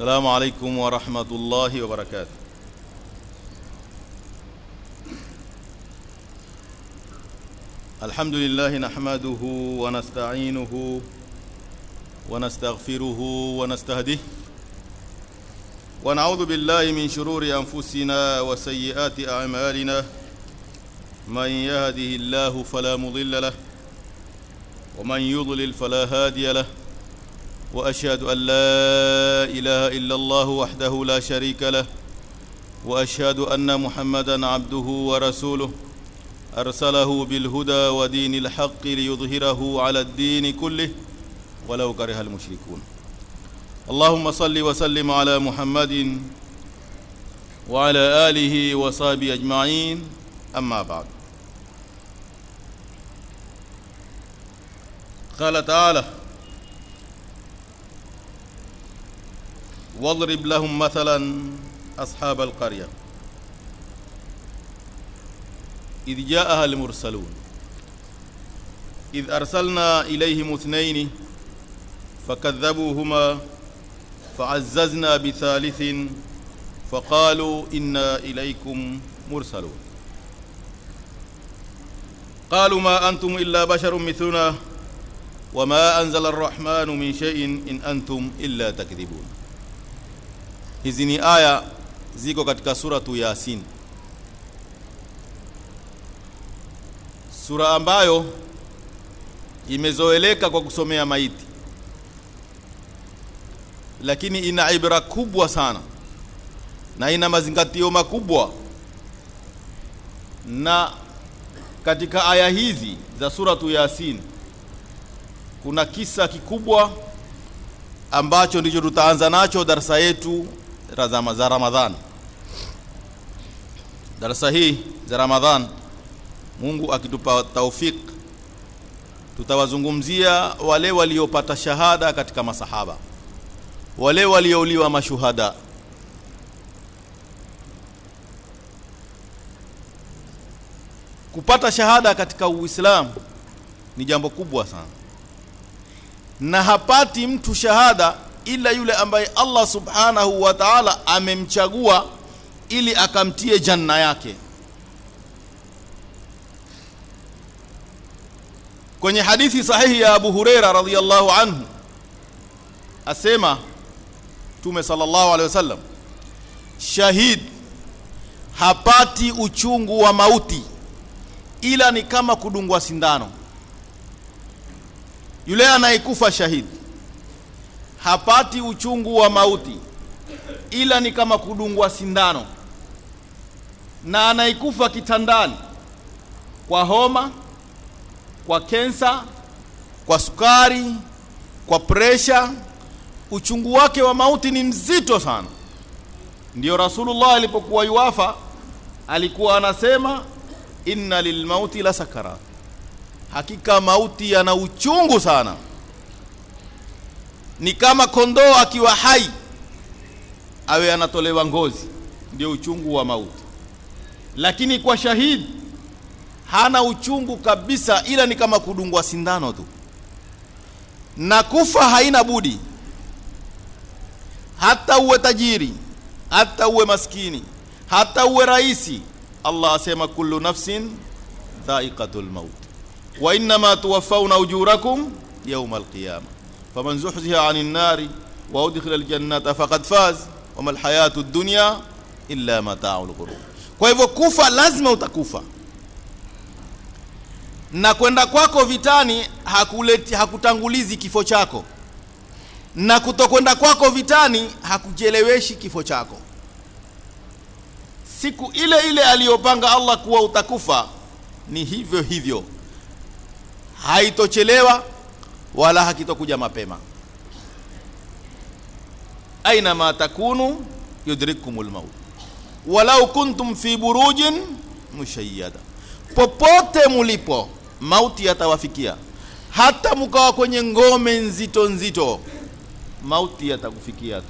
السلام عليكم ورحمة الله وبركاته. الحمد لله نحمده ونستعينه ونستغفره ونستهديه. ونعوذ بالله من شرور أنفسنا وسيئات أعمالنا. من يهده الله فلا مضل له ومن يضلل فلا هادي له. وأشهد أن لا إله إلا الله وحده لا شريك له وأشهد أن محمدا عبده ورسوله. أرسله بالهدى ودين الحق ليظهره على الدين كله ولو كره المشركون. اللهم صل وسلم على محمد وعلى آله وصحبه أجمعين. أما بعد. قال تعالى واضرب لهم مثلا أصحاب القرية. إذ جاءها المرسلون. إذ أرسلنا إليهم اثنين فكذبوهما فعززنا بثالث فقالوا إنا إليكم مرسلون. قالوا ما أنتم إلا بشر مثلنا وما أنزل الرحمن من شيء إن أنتم إلا تكذبون. Hizi ni aya ziko katika suratu Yasin, sura ambayo imezoeleka kwa kusomea maiti, lakini ina ibra kubwa sana. Na ina mazingatio makubwa. Na katika aya hizi za suratu Yasin kuna kisa kikubwa ambacho ndicho tutaanza nacho darasa yetu za Ramadhan. Darasa hii za Ramadhan, Mungu akitupa taufik, tutawazungumzia wale waliopata shahada katika masahaba, wale waliouliwa mashuhada. Kupata shahada katika Uislamu ni jambo kubwa sana, na hapati mtu shahada ila yule ambaye Allah subhanahu wa ta'ala amemchagua ili akamtie janna yake. Kwenye hadithi sahihi ya Abu Huraira radhiyallahu anhu asema Mtume sallallahu alaihi wasallam, shahid hapati uchungu wa mauti ila ni kama kudungwa sindano. Yule anayekufa shahidi hapati uchungu wa mauti ila ni kama kudungwa sindano, na anaikufa kitandani kwa homa, kwa kensa, kwa sukari, kwa presha, uchungu wake wa mauti ni mzito sana. Ndiyo Rasulullah alipokuwa yuwafa alikuwa anasema inna lilmauti la sakarat, hakika mauti yana uchungu sana ni kama kondoo akiwa hai awe anatolewa ngozi, ndio uchungu wa mauti. Lakini kwa shahidi hana uchungu kabisa, ila ni kama kudungwa sindano tu, na kufa haina budi, hata uwe tajiri, hata uwe maskini, hata uwe raisi. Allah asema kullu nafsin dha'iqatul maut wa innama tuwaffawna ujurakum yawmal alqiyamah faman zuhziha anin nari wa udkhila aljannata faqad faz wama alhayatu dunya illa mata'ul ghurur. Kwa hivyo kufa lazima utakufa, na kwenda kwako vitani hakuleti, hakutangulizi kifo chako, na kutokwenda kwako vitani hakucheleweshi kifo chako. Siku ile ile aliyopanga Allah kuwa utakufa ni hivyo hivyo, haitochelewa wala hakitokuja mapema. aina ma takunu yudrikumul maut walau kuntum fi burujin mushayyada, popote mulipo mauti yatawafikia, hata mkawa kwenye ngome nzito nzito, mauti yatakufikia tu.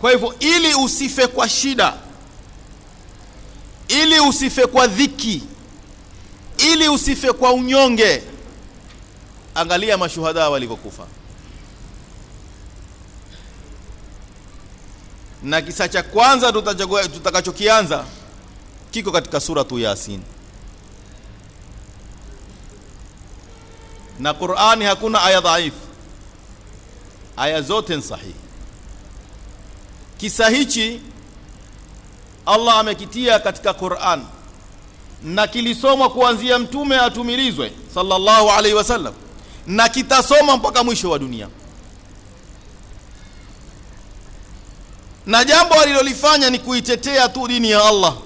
Kwa hivyo, ili usife kwa shida, ili usife kwa dhiki, ili usife kwa unyonge, angalia mashuhada walivyokufa. na kisa cha kwanza tutakachokianza kiko katika suratu Yasin, na Qur'ani hakuna aya dhaifu, aya zote ni sahihi. Kisa hichi Allah amekitia katika Qur'an na kilisomwa kuanzia mtume atumilizwe sallallahu alaihi wasallam na kitasoma mpaka mwisho wa dunia. Na jambo alilolifanya ni kuitetea tu dini ya Allah,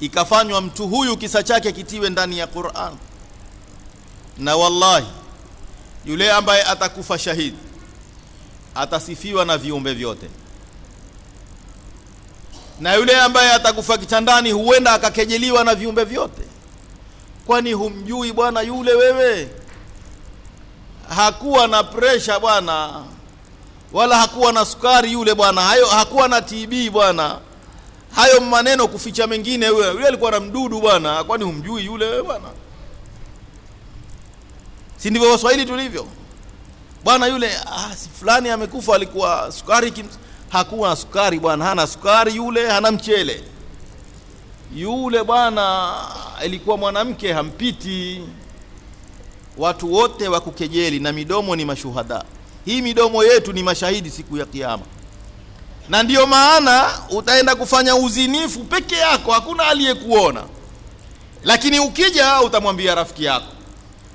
ikafanywa mtu huyu kisa chake kitiwe ndani ya Qur'an. Na wallahi yule ambaye atakufa shahidi atasifiwa na viumbe vyote na yule ambaye atakufa kitandani huenda akakejeliwa na viumbe vyote. Kwani humjui bwana yule? Wewe hakuwa na presha bwana, wala hakuwa na sukari yule bwana, hayo hakuwa na TB bwana. Hayo maneno kuficha mengine, wewe yule alikuwa na mdudu bwana. Kwani humjui yule wewe bwana? Si ndivyo Waswahili tulivyo bwana? Yule ah, si fulani amekufa, alikuwa sukari kim hakuwa na sukari bwana, hana sukari yule, hana mchele yule bwana, ilikuwa mwanamke hampiti. Watu wote wa kukejeli na midomo ni mashuhada. Hii midomo yetu ni mashahidi siku ya Kiyama, na ndiyo maana utaenda kufanya uzinifu peke yako, hakuna aliyekuona, lakini ukija utamwambia rafiki yako.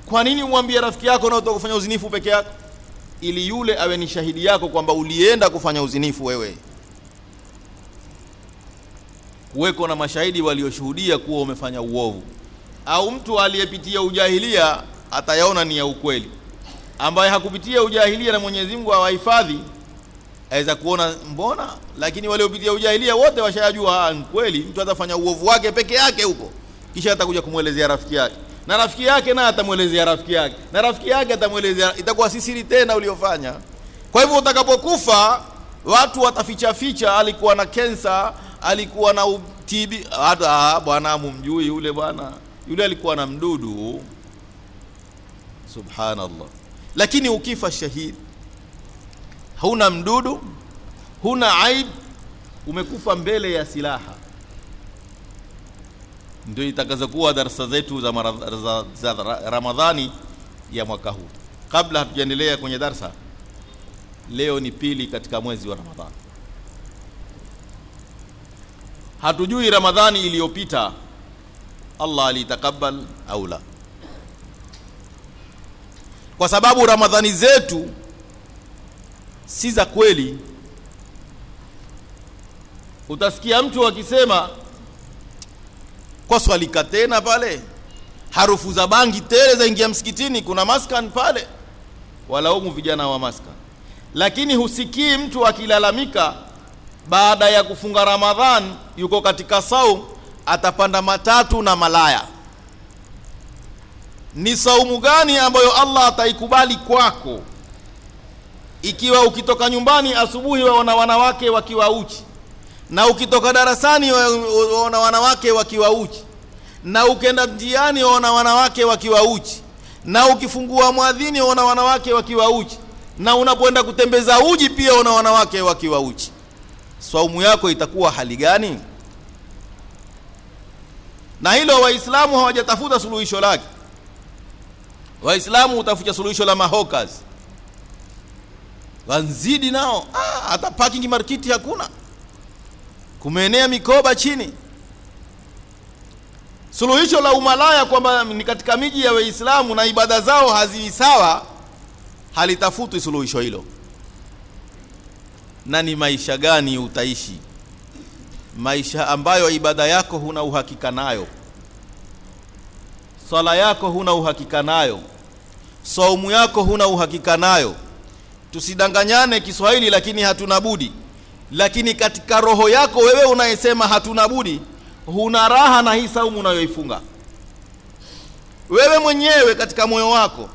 Kwa nini umwambie rafiki yako na utakufanya uzinifu peke yako? ili yule awe ni shahidi yako kwamba ulienda kufanya uzinifu wewe. Kuweko na mashahidi walioshuhudia kuwa umefanya uovu, au mtu aliyepitia ujahilia atayaona ni ya ukweli, ambaye hakupitia ujahilia na Mwenyezi Mungu awahifadhi, aweza kuona mbona, lakini waliopitia ujahilia wote washayajua ni kweli. Mtu atafanya uovu wake peke yake huko, kisha atakuja kumwelezea rafiki yake. Na rafiki yake naye atamwelezea rafiki yake. Na rafiki yake atamwelezea, itakuwa si siri tena uliofanya. Kwa hivyo utakapokufa, watu wataficha ficha, alikuwa na kensa, alikuwa na utibi Hata bwana mumjui yule bwana, yule alikuwa na mdudu. Subhanallah. Lakini ukifa shahidi, huna mdudu, huna aib, umekufa mbele ya silaha ndio itakazokuwa darasa zetu za, za, za Ramadhani ya mwaka huu. Kabla hatujaendelea kwenye darsa, leo ni pili katika mwezi wa Ramadhani. Hatujui Ramadhani iliyopita Allah alitakabal au la, kwa sababu Ramadhani zetu si za kweli. Utasikia mtu akisema kwa swalika tena pale, harufu za bangi tele zaingia msikitini, kuna maskan pale, walaumu vijana wa maskan. Lakini husikii mtu akilalamika baada ya kufunga Ramadhan, yuko katika saum, atapanda matatu na malaya. Ni saumu gani ambayo Allah ataikubali kwako? Ikiwa ukitoka nyumbani asubuhi waona wanawake wakiwa uchi. Na ukitoka darasani waona wanawake wakiwa uchi, na ukenda njiani waona wanawake wakiwa uchi, na ukifungua mwadhini waona wanawake wakiwa uchi, na unapoenda kutembeza uji pia waona wanawake wakiwa uchi. Saumu yako itakuwa hali gani? Na hilo Waislamu hawajatafuta suluhisho lake. Waislamu utafuta suluhisho la mahokas, wanzidi nao, ah, hata parking markiti hakuna kumeenea mikoba chini. Suluhisho la umalaya kwamba ni katika miji ya Waislamu na ibada zao haziisawa, halitafutwi suluhisho hilo. Na ni maisha gani utaishi? Maisha ambayo ibada yako huna uhakika nayo, swala yako huna uhakika nayo, saumu yako huna uhakika nayo. Tusidanganyane Kiswahili, lakini hatuna budi lakini katika roho yako wewe unayesema hatuna budi, huna raha na hii saumu unayoifunga wewe mwenyewe. Katika moyo wako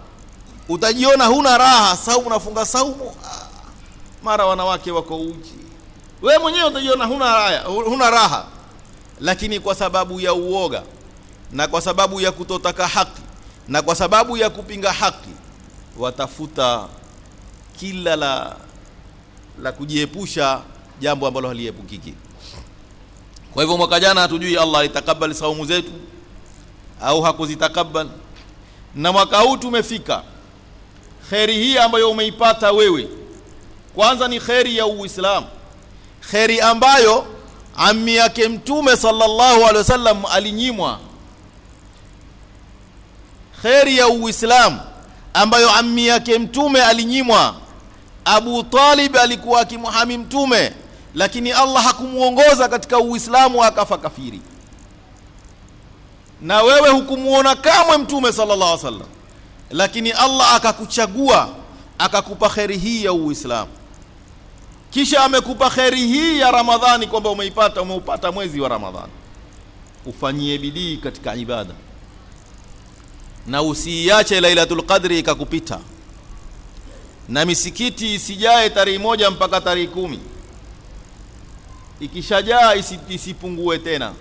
utajiona huna raha, saumu unafunga saumu, ah, mara wanawake wako uchi, wewe mwenyewe utajiona huna raha, huna raha. Lakini kwa sababu ya uoga na kwa sababu ya kutotaka haki na kwa sababu ya kupinga haki, watafuta kila la la kujiepusha jambo ambalo haliepukiki. Kwa hivyo mwaka jana hatujui allah alitakabali saumu zetu au hakuzitakabali. Na mwaka huu tumefika. Kheri hii ambayo umeipata wewe kwanza ni kheri ya uislamu. Kheri ambayo ami yake mtume sallallahu alaihi wasallam alinyimwa. Kheri ya uislamu ambayo ami yake mtume alinyimwa. Abu talib alikuwa akimhami mtume lakini allah hakumuongoza katika uislamu akafa kafiri. Na wewe hukumuona kamwe mtume sallallahu alaihi wasallam. Lakini allah akakuchagua akakupa kheri hii ya uislamu kisha amekupa kheri hii ya ramadhani kwamba umeipata umeupata mwezi wa ramadhani. Ufanyie bidii katika ibada. Na usiiache lailatul qadri ikakupita. Na misikiti isijae tarehe moja mpaka tarehe kumi. Ikishajaa isi, isipungue tena.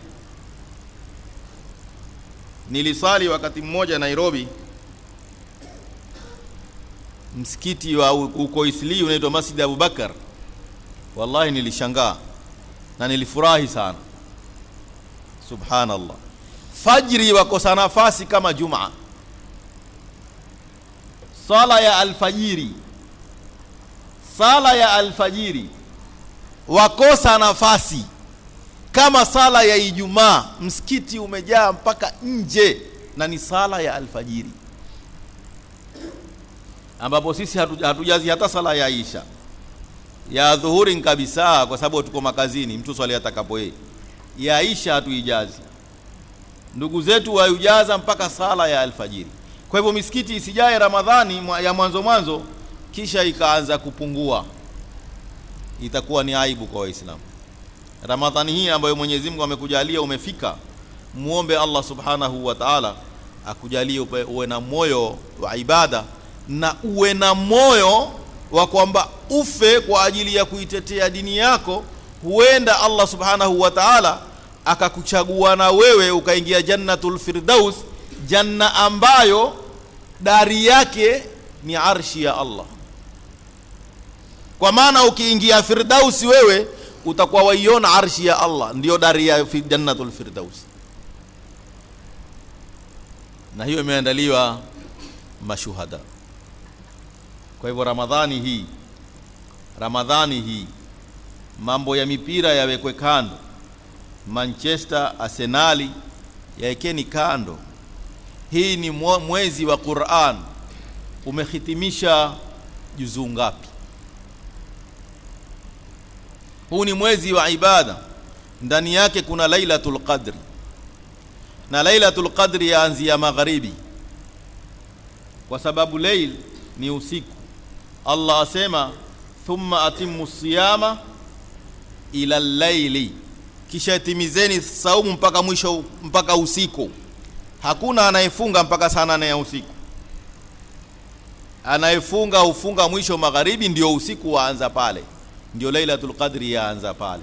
Nilisali wakati mmoja nairobi. Msikiti wa uko isli unaitwa masjid abubakar wallahi nilishangaa na nilifurahi sana. Subhanallah. Fajri wakosa nafasi kama jumaa. Sala ya alfajiri. Sala ya alfajiri wakosa nafasi kama sala ya ijumaa. Msikiti umejaa mpaka nje na ni sala ya alfajiri. Ambapo sisi hatujazi hatu- hata sala ya isha ya dhuhuri kabisa kwa sababu tuko makazini mtu swali atakapo yeye. Ya isha hatuijazi. Ndugu zetu waujaza mpaka sala ya alfajiri. Kwa hivyo misikiti isijae ramadhani ya mwanzo mwanzo kisha ikaanza kupungua. Itakuwa ni aibu kwa waislamu. Ramadhani hii ambayo mwenyezi mungu amekujalia umefika muombe allah subhanahu wa taala akujalie uwe na moyo wa ibada na uwe na moyo wa kwamba ufe kwa ajili ya kuitetea dini yako huenda allah subhanahu wa taala akakuchagua na wewe ukaingia jannatul firdaus janna ambayo dari yake ni arshi ya allah. Kwa maana ukiingia firdausi wewe utakuwa waiona arshi ya allah ndiyo dari ya jannatul firdaus. Na hiyo imeandaliwa mashuhada kwa hivyo ramadhani hii ramadhani hii mambo ya mipira yawekwe kando. Manchester arsenali yawekeni kando. Hii ni mwezi wa quran. Umehitimisha juzuu ngapi? Huu ni mwezi wa ibada. Ndani yake kuna lailatul qadri. Na lailatul qadri yaanzia magharibi. Kwa sababu leil ni usiku allah asema thumma atimmu siyama ila laili, kisha timizeni saumu mpaka mwisho mpaka usiku. Hakuna anayefunga mpaka saa nane ya usiku. Anayefunga hufunga mwisho magharibi ndio usiku waanza pale. Ndio lailatul qadri yaanza pale.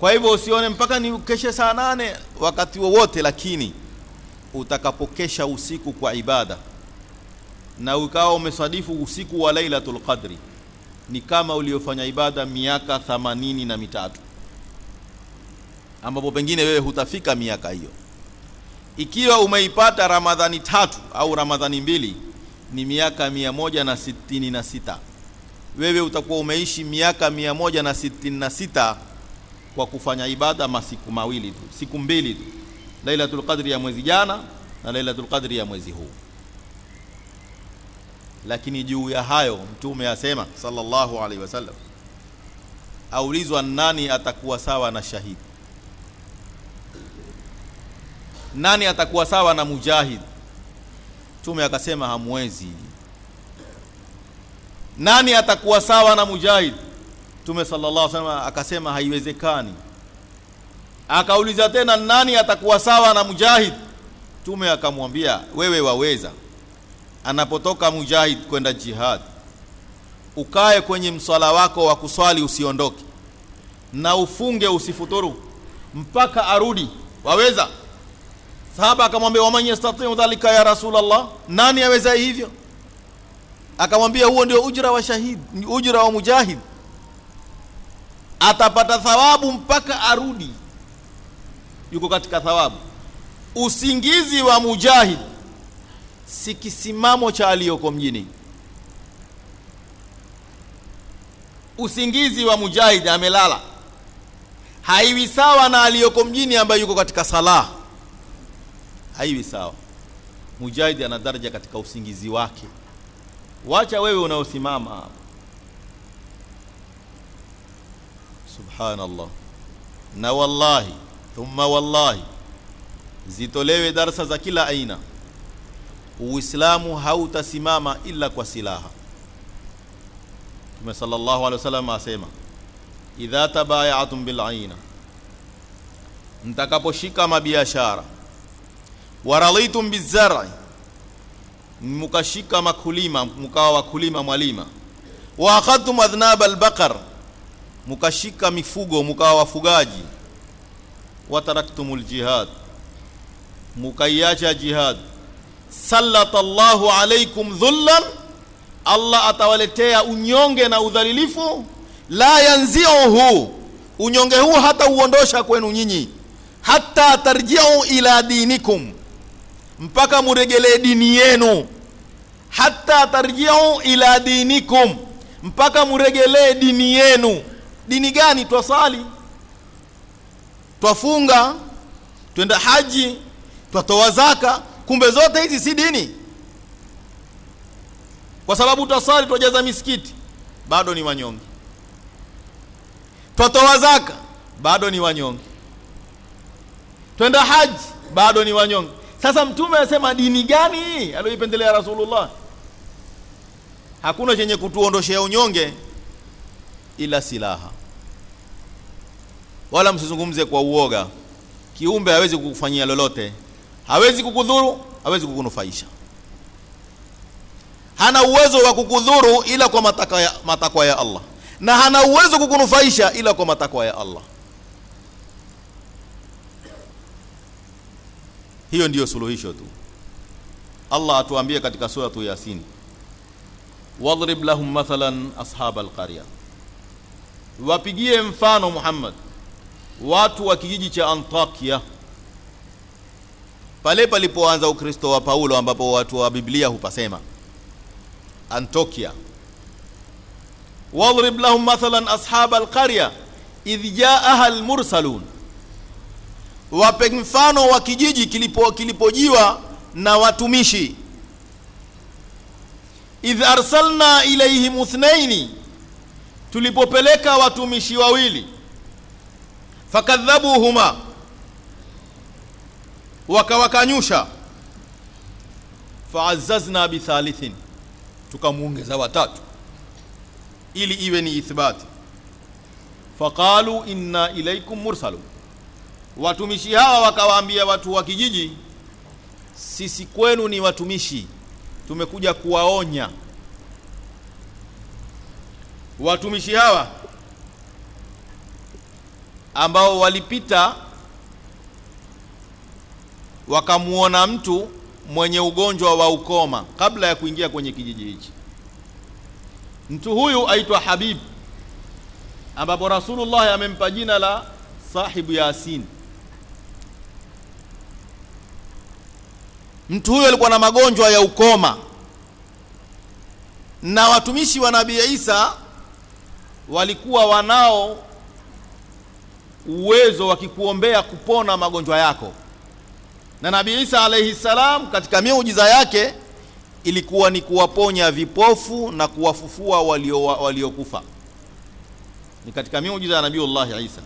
Kwa hivyo usione mpaka ni ukeshe saa nane wakati wowote lakini utakapokesha usiku kwa ibada na ukawa umesadifu usiku wa lailatul qadri. Ni kama uliofanya ibada miaka thamanini na mitatu. Ambapo pengine wewe hutafika miaka hiyo. Ikiwa umeipata ramadhani tatu au ramadhani mbili ni miaka mia moja na sitini na sita. Wewe utakuwa umeishi miaka mia moja na sitini na sita kwa kufanya ibada masiku mawili tu siku mbili tu. Lailatul qadri ya mwezi jana na lailatul qadri ya mwezi huu lakini juu ya hayo mtume asema sallallahu alaihi wasallam aulizwa nani atakuwa sawa na shahidi? Nani atakuwa sawa na mujahid? Mtume akasema hamwezi. Nani atakuwa sawa na mujahid? Mtume sallallahu alaihi wasallam akasema haiwezekani. Akauliza tena nani atakuwa sawa na mujahid? Mtume akamwambia wewe waweza anapotoka mujahid kwenda jihad ukae kwenye mswala wako wa kuswali usiondoke na ufunge usifuturu mpaka arudi. Waweza? Sahaba akamwambia waman yastatiu dhalika ya Rasulullah, nani aweza hivyo? Akamwambia huo ndio ujra wa shahid ujra wa mujahid. Atapata thawabu mpaka arudi. Yuko katika thawabu. Usingizi wa mujahid si kisimamo cha aliyoko mjini. Usingizi wa mujahid amelala. Haiwi sawa na aliyoko mjini ambaye yuko katika salah. Haiwi sawa. Mujahid ana daraja katika usingizi wake. Wacha wewe unaosimama. Subhanallah. Na wallahi thumma wallahi zitolewe darsa za kila aina uislamu hautasimama ila kwa silaha. Mtume sallallahu alaihi wasallam asema idha tabayatum bil aina mtakaposhika mabiashara waraditum bizar'i mukashika makulima mkawa wakulima mwalima wa akhadtum adhnab albaqar mukashika mifugo mukawa wafugaji wataraktumul jihad mukaiacha jihad sallata Allahu alaikum dhullan. Allah atawaletea unyonge na udhalilifu. La yanziuhu. Unyonge huu hata uondosha kwenu nyinyi. Hata tarjiu ila dinikum. Mpaka muregelee dini yenu. Hata tarjiu ila dinikum. Mpaka muregelee dini yenu. Dini gani? Twasali. Twafunga. Twenda haji. Twatoa zaka kumbe zote hizi si dini? Kwa sababu twasali twajaza misikiti bado ni wanyonge. Twatoa zaka bado ni wanyonge. Twenda haji bado ni wanyonge. Sasa mtume anasema dini gani hii aliyoipendelea rasulullah? Hakuna chenye kutuondoshea unyonge ila silaha. Wala msizungumze kwa uoga. Kiumbe hawezi kukufanyia lolote hawezi kukudhuru hawezi kukunufaisha. Hana uwezo wa kukudhuru ila kwa matakwa ya, matakwa ya Allah. Na hana uwezo kukunufaisha ila kwa matakwa ya Allah. Hiyo ndiyo suluhisho tu. Allah atuambie katika suratu Yasin wadrib lahum mathalan ashab alqarya wapigie mfano Muhammad watu wa kijiji cha Antakia pale palipoanza Ukristo wa Paulo ambapo watu wa Biblia hupasema Antokia wadrib lahum mathalan ashab alqarya idh jaaha almursalun. Wape mfano wa kijiji kilipo kilipojiwa na watumishi. Idh arsalna ilaihim uthnaini, tulipopeleka watumishi wawili. Fakadhabuhuma wakawakanyusha. Faazazna bithalithin tukamuongeza watatu ili iwe ni ithbati. Faqalu inna ilaikum mursalun watumishi hawa wakawaambia watu wa kijiji sisi kwenu ni watumishi tumekuja kuwaonya. Watumishi hawa ambao walipita wakamuona mtu mwenye ugonjwa wa ukoma kabla ya kuingia kwenye kijiji hichi. Mtu huyu aitwa Habib ambapo Rasulullah amempa jina la sahibu Yasin. Mtu huyu alikuwa na magonjwa ya ukoma. Na watumishi wa Nabii Isa walikuwa wanao uwezo wa kikuombea kupona magonjwa yako na Nabii Isa alaihi salam katika miujiza yake ilikuwa ni kuwaponya vipofu na kuwafufua waliokufa. Walio ni katika miujiza ya Nabiullahi Isa.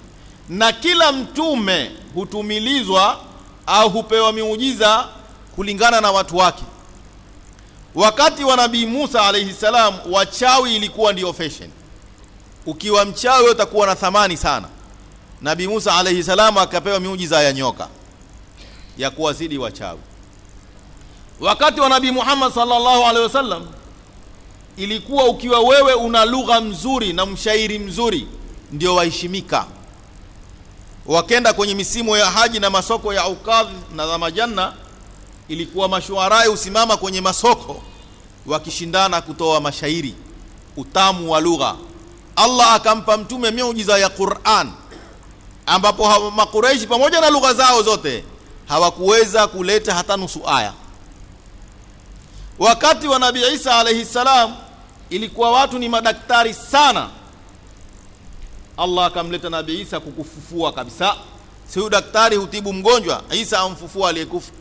Na kila mtume hutumilizwa au hupewa miujiza kulingana na watu wake. Wakati wa nabii Musa alaihi salam wachawi ilikuwa ndio fashion. Ukiwa mchawi utakuwa na thamani sana. Nabii Musa alaihi salam akapewa miujiza ya nyoka ya kuwazidi wachawi. Wakati wa nabii Muhammad sallallahu alaihi wasallam ilikuwa ukiwa wewe una lugha mzuri na mshairi mzuri ndio waheshimika. Wakenda kwenye misimu ya haji na masoko ya ukadhi na za majanna ilikuwa mashuarai usimama kwenye masoko wakishindana kutoa mashairi utamu wa lugha. Allah akampa mtume miujiza ya quran ambapo makureishi pamoja na lugha zao zote hawakuweza kuleta hata nusu aya. Wakati wa nabii isa alaihi salam ilikuwa watu ni madaktari sana. Allah akamleta nabii isa kukufufua kabisa. Si huyu daktari hutibu mgonjwa? Isa amfufua aliyekufa.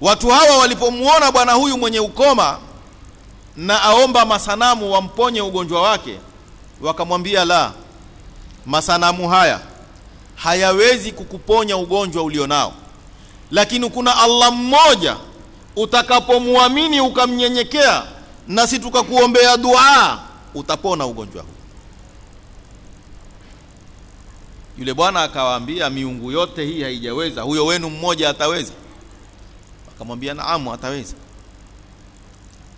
Watu hawa walipomwona bwana huyu mwenye ukoma na aomba masanamu wamponye ugonjwa wake wakamwambia la masanamu haya hayawezi kukuponya ugonjwa ulionao. Lakini kuna allah mmoja utakapomwamini ukamnyenyekea na si tukakuombea dua utapona ugonjwa huu. Yule bwana akawaambia miungu yote hii haijaweza huyo wenu mmoja ataweza? Akamwambia naamu ataweza.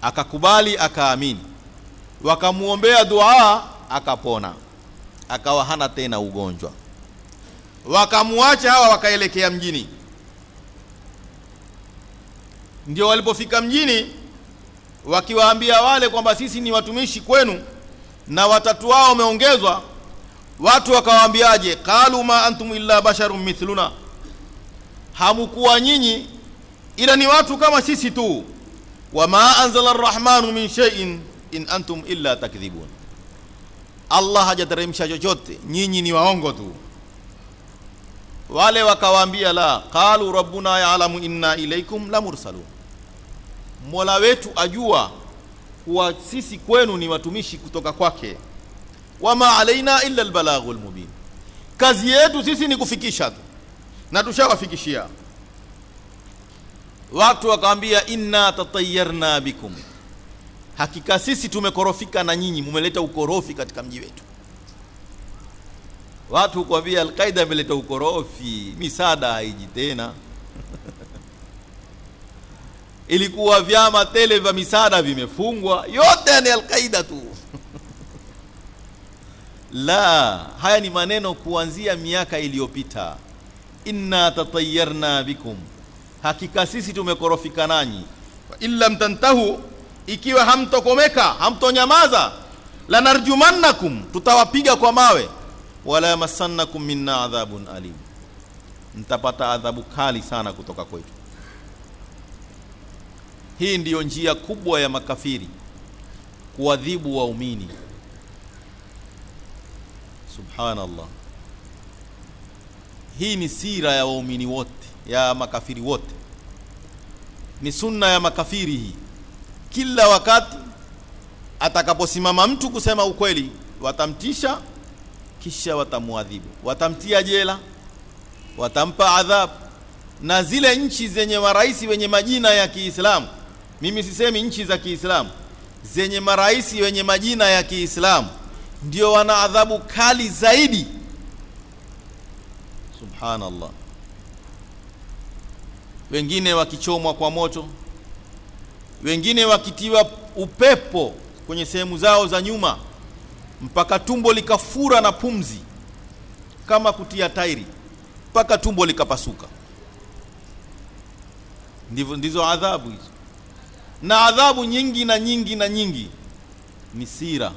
Akakubali akaamini. Wakamwombea dua akapona. Akawa hana tena ugonjwa wakamwacha hawa wakaelekea mjini. Ndio walipofika mjini wakiwaambia wale kwamba sisi ni watumishi kwenu na watatu wao wameongezwa watu wakawaambiaje qalu ma antum illa basharun mithluna hamukuwa nyinyi ila ni watu kama sisi tu. Wama anzala arrahmanu min shay'in in antum illa takdhibun. Allah hajateremsha chochote. Nyinyi ni waongo tu wale wakawaambia la qalu rabbuna yaalamu inna ilaykum la mursalun. Mola wetu ajua kuwa sisi kwenu ni watumishi kutoka kwake. Wama alaina illa albalaghul mubin. Kazi yetu sisi ni kufikisha tu. Na tushawafikishia. Watu wakawambia inna tatayarna bikum. Hakika sisi tumekorofika na nyinyi mumeleta ukorofi katika mji wetu watu hukwambia alqaida ameleta ukorofi misaada haiji tena. Ilikuwa vyama tele vya misaada vimefungwa yote ni alqaida tu. La haya ni maneno kuanzia miaka iliyopita. Inna tatayarna bikum hakika sisi tumekorofika nanyi. In lam ikiwa hamtokomeka hamtonyamaza lanarjumannakum tutawapiga kwa mawe wala yamassannakum minna adhabun alim. Mtapata adhabu kali sana kutoka kwetu. Hii ndiyo njia kubwa ya makafiri kuadhibu waumini. Subhanallah. Hii ni sira ya waumini wote ya makafiri wote. Ni sunna ya makafiri hii. Kila wakati atakaposimama mtu kusema ukweli watamtisha kisha watamwadhibu. Watamtia jela watampa adhabu. Na zile nchi zenye marais wenye majina ya Kiislamu mimi sisemi nchi za Kiislamu zenye marais wenye majina ya Kiislamu ndio wana adhabu kali zaidi. Subhanallah. Wengine wakichomwa kwa moto wengine wakitiwa upepo kwenye sehemu zao za nyuma mpaka tumbo likafura na pumzi kama kutia tairi mpaka tumbo likapasuka. Ndivyo ndizo adhabu hizo na adhabu nyingi na nyingi na nyingi ni sira.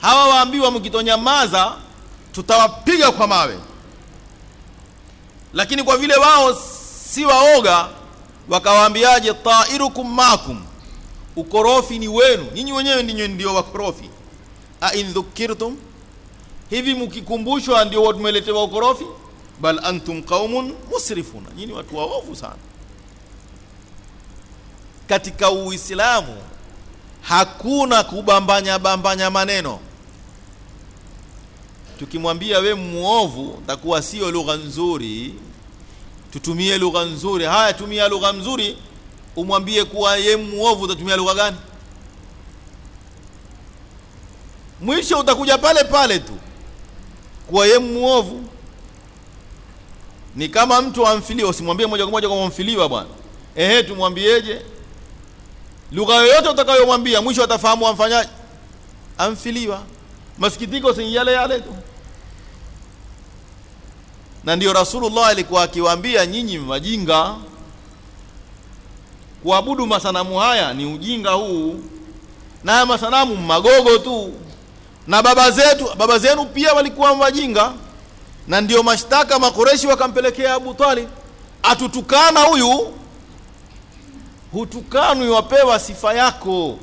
Hawa waambiwa mkitonyamaza tutawapiga kwa mawe. Lakini kwa vile wao si waoga wakawaambiaje tairukum makum ukorofi ni wenu. Nyinyi wenyewe ndinyo ndio wakorofi a indhukirtum hivi mkikumbushwa ndio tumeletewa ukorofi? Bal antum qaumun musrifuna. Nyinyi watu waovu sana. Katika uislamu hakuna kubambanya bambanya maneno. Tukimwambia we muovu takuwa sio lugha nzuri. Tutumie lugha nzuri. Haya tumia lugha nzuri. Umwambie kuwa ye muovu utatumia lugha gani mwisho utakuja pale pale tu. Kuwa ye muovu ni kama mtu amfiliwa usimwambie moja kwa moja kwamba mfiliwa bwana. Ehe tumwambieje? Lugha yoyote utakayomwambia mwisho atafahamu amfanyaje. Amfiliwa. Masikitiko si yale yale tu. Na ndio rasulullah alikuwa akiwaambia nyinyi majinga kuabudu masanamu haya ni ujinga huu. Na haya masanamu magogo tu na baba zetu baba zenu pia walikuwa wajinga. Na ndio mashtaka makoreshi wakampelekea Abu Talib. Atutukana huyu hutukanwi wapewa sifa yako.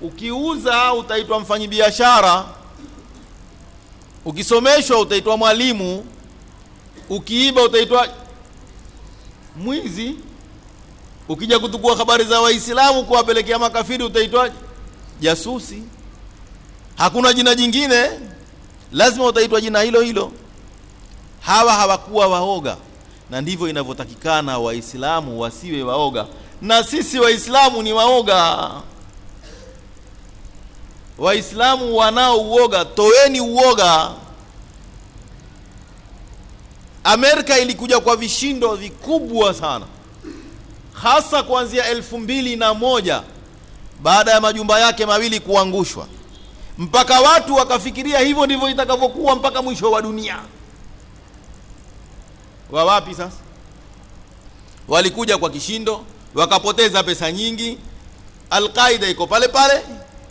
Ukiuza utaitwa mfanyibiashara. Ukisomeshwa utaitwa mwalimu. Ukiiba utaitwa mwizi. Ukija kutukua habari za waislamu kuwapelekea makafiri utaitwa jasusi hakuna jina jingine. Lazima utaitwa jina hilo hilo. Hawa hawakuwa waoga na ndivyo inavyotakikana waislamu wasiwe waoga. Na sisi waislamu ni waoga. Waislamu wanao uoga toweni uoga. Amerika ilikuja kwa vishindo vikubwa sana hasa kuanzia elfu mbili na moja baada ya majumba yake mawili kuangushwa mpaka watu wakafikiria hivyo ndivyo itakavyokuwa mpaka mwisho wa dunia. Wa wapi sasa? Walikuja kwa kishindo wakapoteza pesa nyingi. Alqaida iko pale pale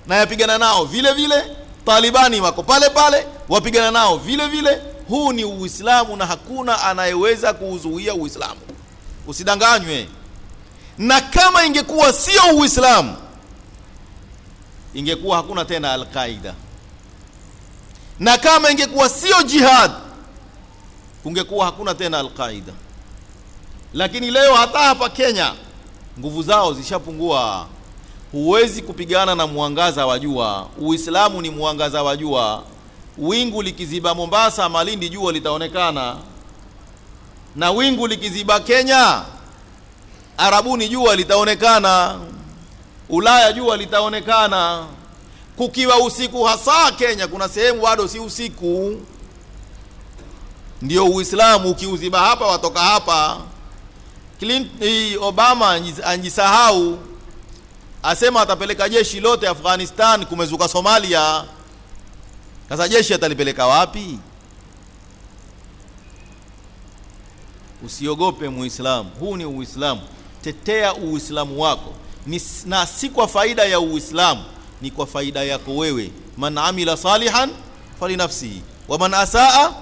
na yapigana nao vile vile. Talibani wako pale pale wapigana nao vile vile. Huu ni uislamu na hakuna anayeweza kuuzuia uislamu. Usidanganywe. Na kama ingekuwa sio uislamu ingekuwa hakuna tena alqaida. Na kama ingekuwa sio jihad kungekuwa hakuna tena alqaida. Lakini leo hata hapa Kenya nguvu zao zishapungua. Huwezi kupigana na mwangaza wa jua. Uislamu ni mwangaza wa jua. Wingu likiziba Mombasa Malindi jua litaonekana. Na wingu likiziba Kenya Arabuni jua litaonekana Ulaya jua litaonekana. Kukiwa usiku hasa Kenya kuna sehemu bado si usiku. Ndio Uislamu ukiuziba hapa watoka hapa. Clinton, Obama anjisahau. Asema atapeleka jeshi lote Afghanistan kumezuka Somalia. Sasa jeshi atalipeleka wapi? Usiogope muislamu. Huu ni uislamu. Tetea uislamu wako ni, na si kwa faida ya uislamu ni kwa faida yako wewe. Man amila salihan falinafsihi wa man asaa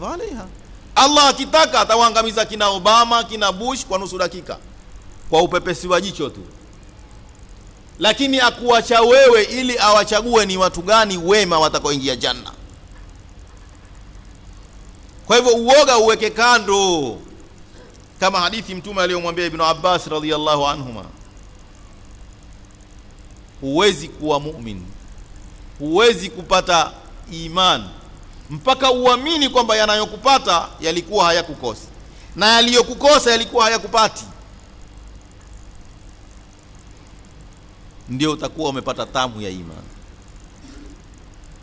falaiha allah akitaka atawaangamiza kina obama kina bush kwa nusu dakika. Kwa upepesi wa jicho tu. Lakini akuacha wewe ili awachague ni watu gani wema watakaoingia janna. Kwa hivyo uoga uweke kando. Kama hadithi mtume aliyomwambia ibnu abbas radhiyallahu anhuma huwezi kuwa mumin. Huwezi kupata iman. Mpaka uamini kwamba yanayokupata yalikuwa hayakukosa. Na yaliyokukosa yalikuwa hayakupati. Ndio utakuwa umepata tamu ya imani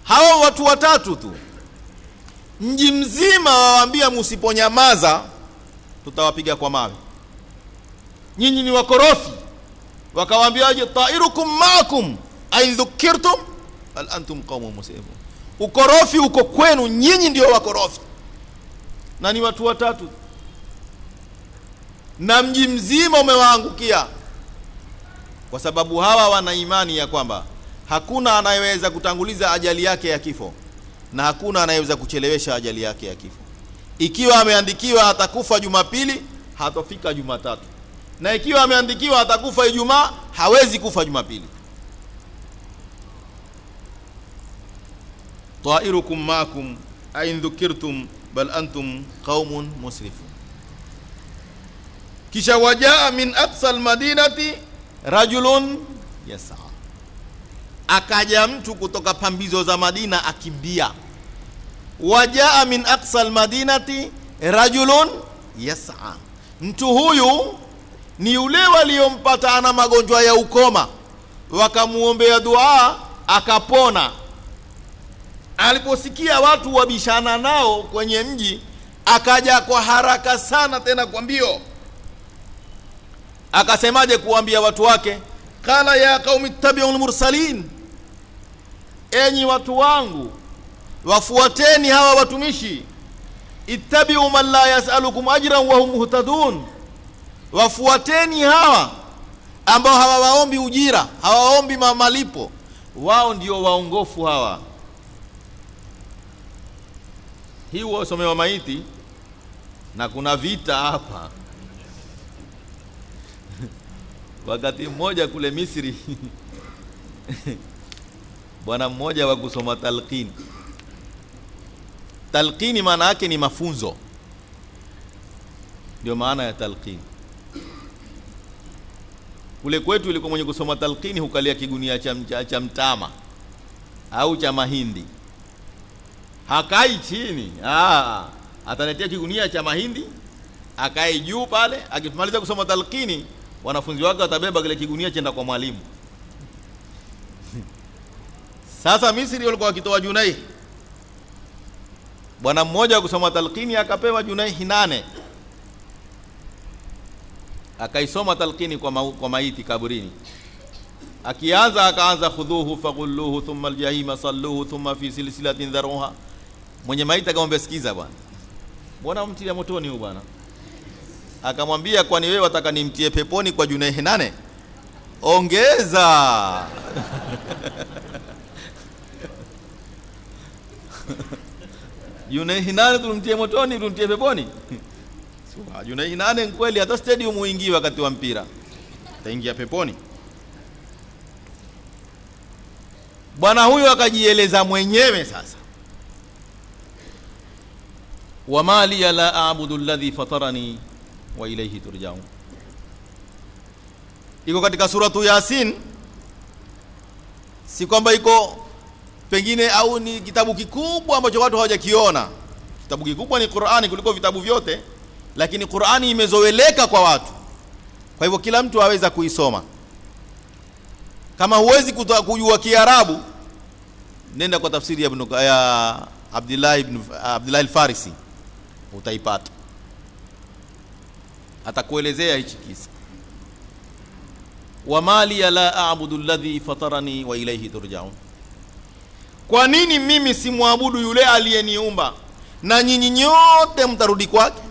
hawa watu watatu tu. Mji mzima wawaambia musiponyamaza tutawapiga kwa mawe. Nyinyi ni wakorofi wakawaambiaje tairukum maakum aindhukirtum bal antum qaumun musrifun ukorofi uko kwenu nyinyi ndio wakorofi. Na ni watu watatu. Na mji mzima umewaangukia. Kwa sababu hawa wana imani ya kwamba hakuna anayeweza kutanguliza ajali yake ya kifo na hakuna anayeweza kuchelewesha ajali yake ya kifo. Ikiwa ameandikiwa atakufa jumapili hatofika jumatatu na ikiwa ameandikiwa atakufa ijumaa hawezi kufa jumapili. Tairukum maakum ain dhukirtum bal antum qaumun musrifun. Kisha wajaa min aqsa almadinati rajulun yasa. Akaja mtu kutoka pambizo za madina akimbia. Wajaa min aqsa almadinati rajulun yasa. Mtu huyu ni yule waliompata ana magonjwa ya ukoma. Wakamwombea dua akapona. Aliposikia watu wabishana nao kwenye mji akaja kwa haraka sana tena kwa mbio. Akasemaje kuambia watu wake? Qala ya qaumi ittabi'u lmursalin enyi watu wangu wafuateni hawa watumishi. Ittabi'u man la yas'alukum ajran wa hum muhtadun wafuateni hawa ambao hawawaombi ujira hawaombi ma- malipo. Wao ndio waongofu hawa. Hii wasomewa maiti na kuna vita hapa. Wakati mmoja kule misri bwana mmoja wa kusoma talqini talqini maana yake ni mafunzo. Ndio maana ya talqini kule kwetu ilikuwa mwenye kusoma talqini hukalia kigunia cha, cha, cha mtama au cha mahindi. Hakai chini ah, ataletea kigunia cha mahindi akae juu pale. Akimaliza kusoma talqini wanafunzi wake watabeba kile kigunia chenda kwa mwalimu. Sasa misri walikuwa wakitoa junaihi, bwana mmoja wa kusoma talqini akapewa junaihi nane akaisoma talqini kwa, ma kwa maiti kaburini. Akianza akaanza khudhuhu faghulluhu thumma aljahima salluhu thumma fi silsilatin dharuha. Mwenye maiti akamwambia sikiza bwana. Mbona mtia motoni huyu bwana? Akamwambia kwani wewe wataka nimtie peponi kwa junaihi nane? Ongeza. Junaihi nane motoni tumtie peponi Junaihi nane kweli hata stadium uingii wakati wa mpira. Taingia peponi. Bwana huyo akajieleza mwenyewe sasa. Wama liya la abudu alladhi fatarani wa ilayhi turjaun. Iko katika suratu yasin. Si kwamba iko pengine au ni kitabu kikubwa ambacho watu hawajakiona. Kitabu kikubwa ni qurani kuliko vitabu vyote lakini qurani imezoeleka kwa watu. Kwa hivyo kila mtu aweza kuisoma. Kama huwezi kujua kiarabu nenda kwa tafsiri ya, ya abdullah ibn abdullah al-farisi. Utaipata. Atakuelezea hichi kisa. Wama ya la a'budu alladhi fatarani wa ilayhi turjaun. Kwa nini mimi simwabudu yule aliyeniumba? Na nyinyi nyote mtarudi kwake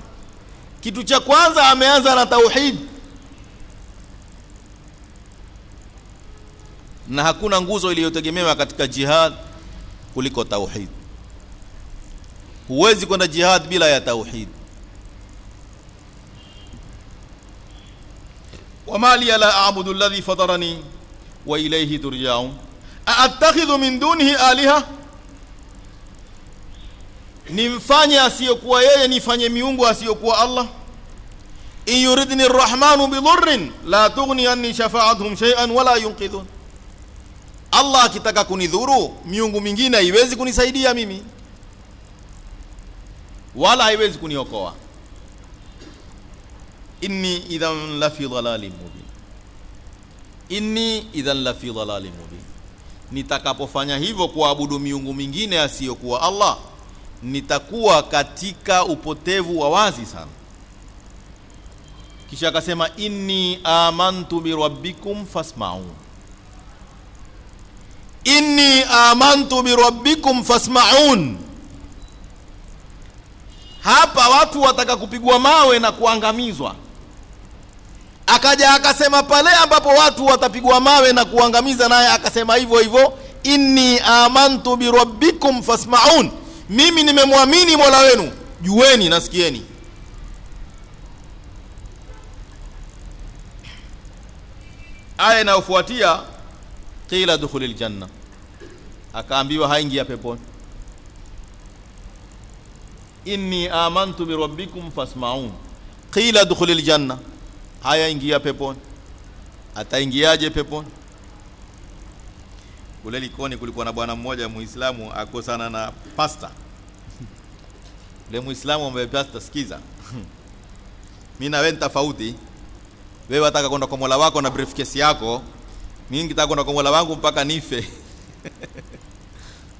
kitu cha kwanza ameanza na tauhid. Na hakuna nguzo iliyotegemewa katika jihad kuliko tauhid. Huwezi kwenda jihad bila ya tauhid. Liya la a'budu alladhi fatarani wa ilayhi turjaun. Aattakhidhu min dunihi aliha nimfanye asiyokuwa yeye nifanye miungu asiyokuwa Allah. In yuridni arrahmanu bidhurrin la tughni anni shafa'atuhum shay'an wala yunqidhun Allah akitaka kunidhuru miungu mingine haiwezi kunisaidia mimi. Wala haiwezi kuniokoa. Inni idhan la fi dhalalin mubin. Inni idhan la fi dhalalin mubin. Nitakapofanya hivyo kuabudu miungu mingine asiyokuwa Allah nitakuwa katika upotevu wa wazi sana. Kisha akasema inni amantu birabbikum fasma'un inni amantu birabbikum fasma'un. Hapa watu wataka kupigwa mawe na kuangamizwa. Akaja akasema pale ambapo watu watapigwa mawe na kuangamiza naye akasema hivyo hivyo inni amantu birabbikum fasma'un mimi nimemwamini mola wenu. Jueni nasikieni. Aya inayofuatia qila dukhulil janna. Akaambiwa haingia peponi. Inni amantu birabbikum fasma'un. Qila dukhulil janna. Haya ingia peponi. Ataingiaje peponi kule likoni kulikuwa na bwana mmoja muislamu akosana na pasta yule muislamu ambaye pasta sikiza. Mimi na wewe tofauti. Wewe wataka kwenda kwa Mola wako na briefcase yako. Mimi nitaka kwenda kwa Mola wangu mpaka nife.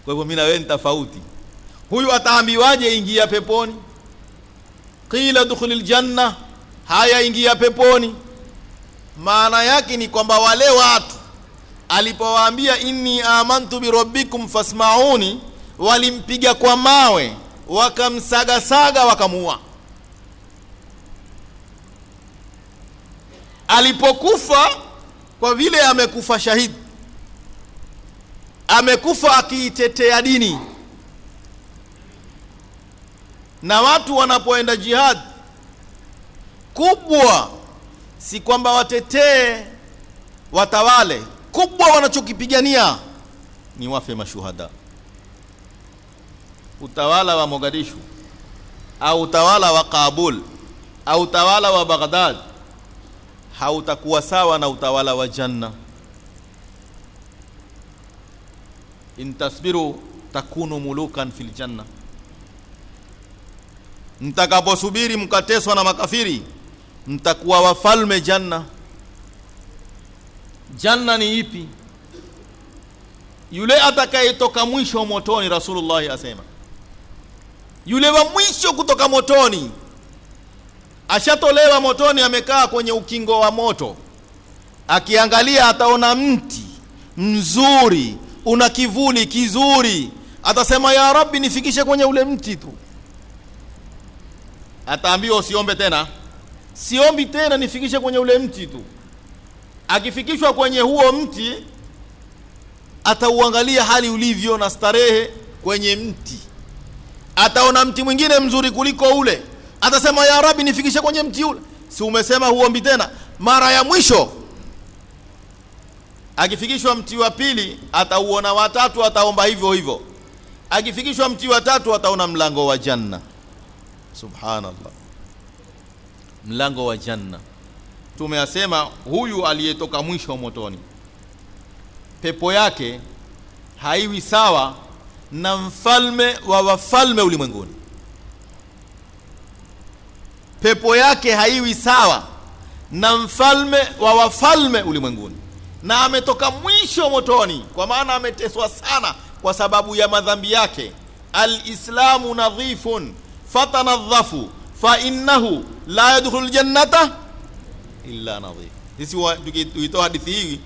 Kwa hivyo mimi na wewe tofauti. Huyu ataambiwaje ingia peponi? Qila dukhulil janna haya ingia peponi. Maana yake ni kwamba wale watu alipowaambia inni amantu birabbikum fasmauni walimpiga kwa mawe wakamsagasaga wakamuua alipokufa kwa vile amekufa shahidi amekufa akiitetea dini. Na watu wanapoenda jihad kubwa si kwamba watetee watawale kubwa wanachokipigania. Ni wafe mashuhada. Utawala wa mogadishu au utawala wa kabul au utawala wa baghdad hautakuwa sawa na utawala wa janna. Intasbiru takunu mulukan fil janna. Mtakaposubiri mkateswa na makafiri mtakuwa wafalme janna janna ni ipi? Yule atakayetoka mwisho motoni rasulullah asema. Yule wa mwisho kutoka motoni. Ashatolewa motoni amekaa kwenye ukingo wa moto. Akiangalia ataona mti mzuri una kivuli kizuri. Atasema ya rabbi nifikishe kwenye ule mti tu. Ataambiwa usiombe tena. Siombi tena nifikishe kwenye ule mti tu akifikishwa kwenye huo mti atauangalia hali ulivyo na starehe kwenye mti. Ataona mti mwingine mzuri kuliko ule. Atasema ya rabi nifikishe kwenye mti ule. Si umesema huombi tena? Mara ya mwisho. Akifikishwa mti wa pili atauona watatu ataomba hivyo hivyo. Akifikishwa mti wa tatu ataona mlango wa janna. Subhanallah. Mlango wa janna tumeyasema huyu aliyetoka mwisho motoni. Pepo yake haiwi sawa na mfalme wa wafalme ulimwenguni. Pepo yake haiwi sawa na mfalme wa wafalme ulimwenguni. Na ametoka mwisho motoni kwa maana ameteswa sana kwa sababu ya madhambi yake. Alislamu nadhifun fatanadhafu fa innahu la yadkhulu ljannata illa nadhif sisi tukitoa hadithi hii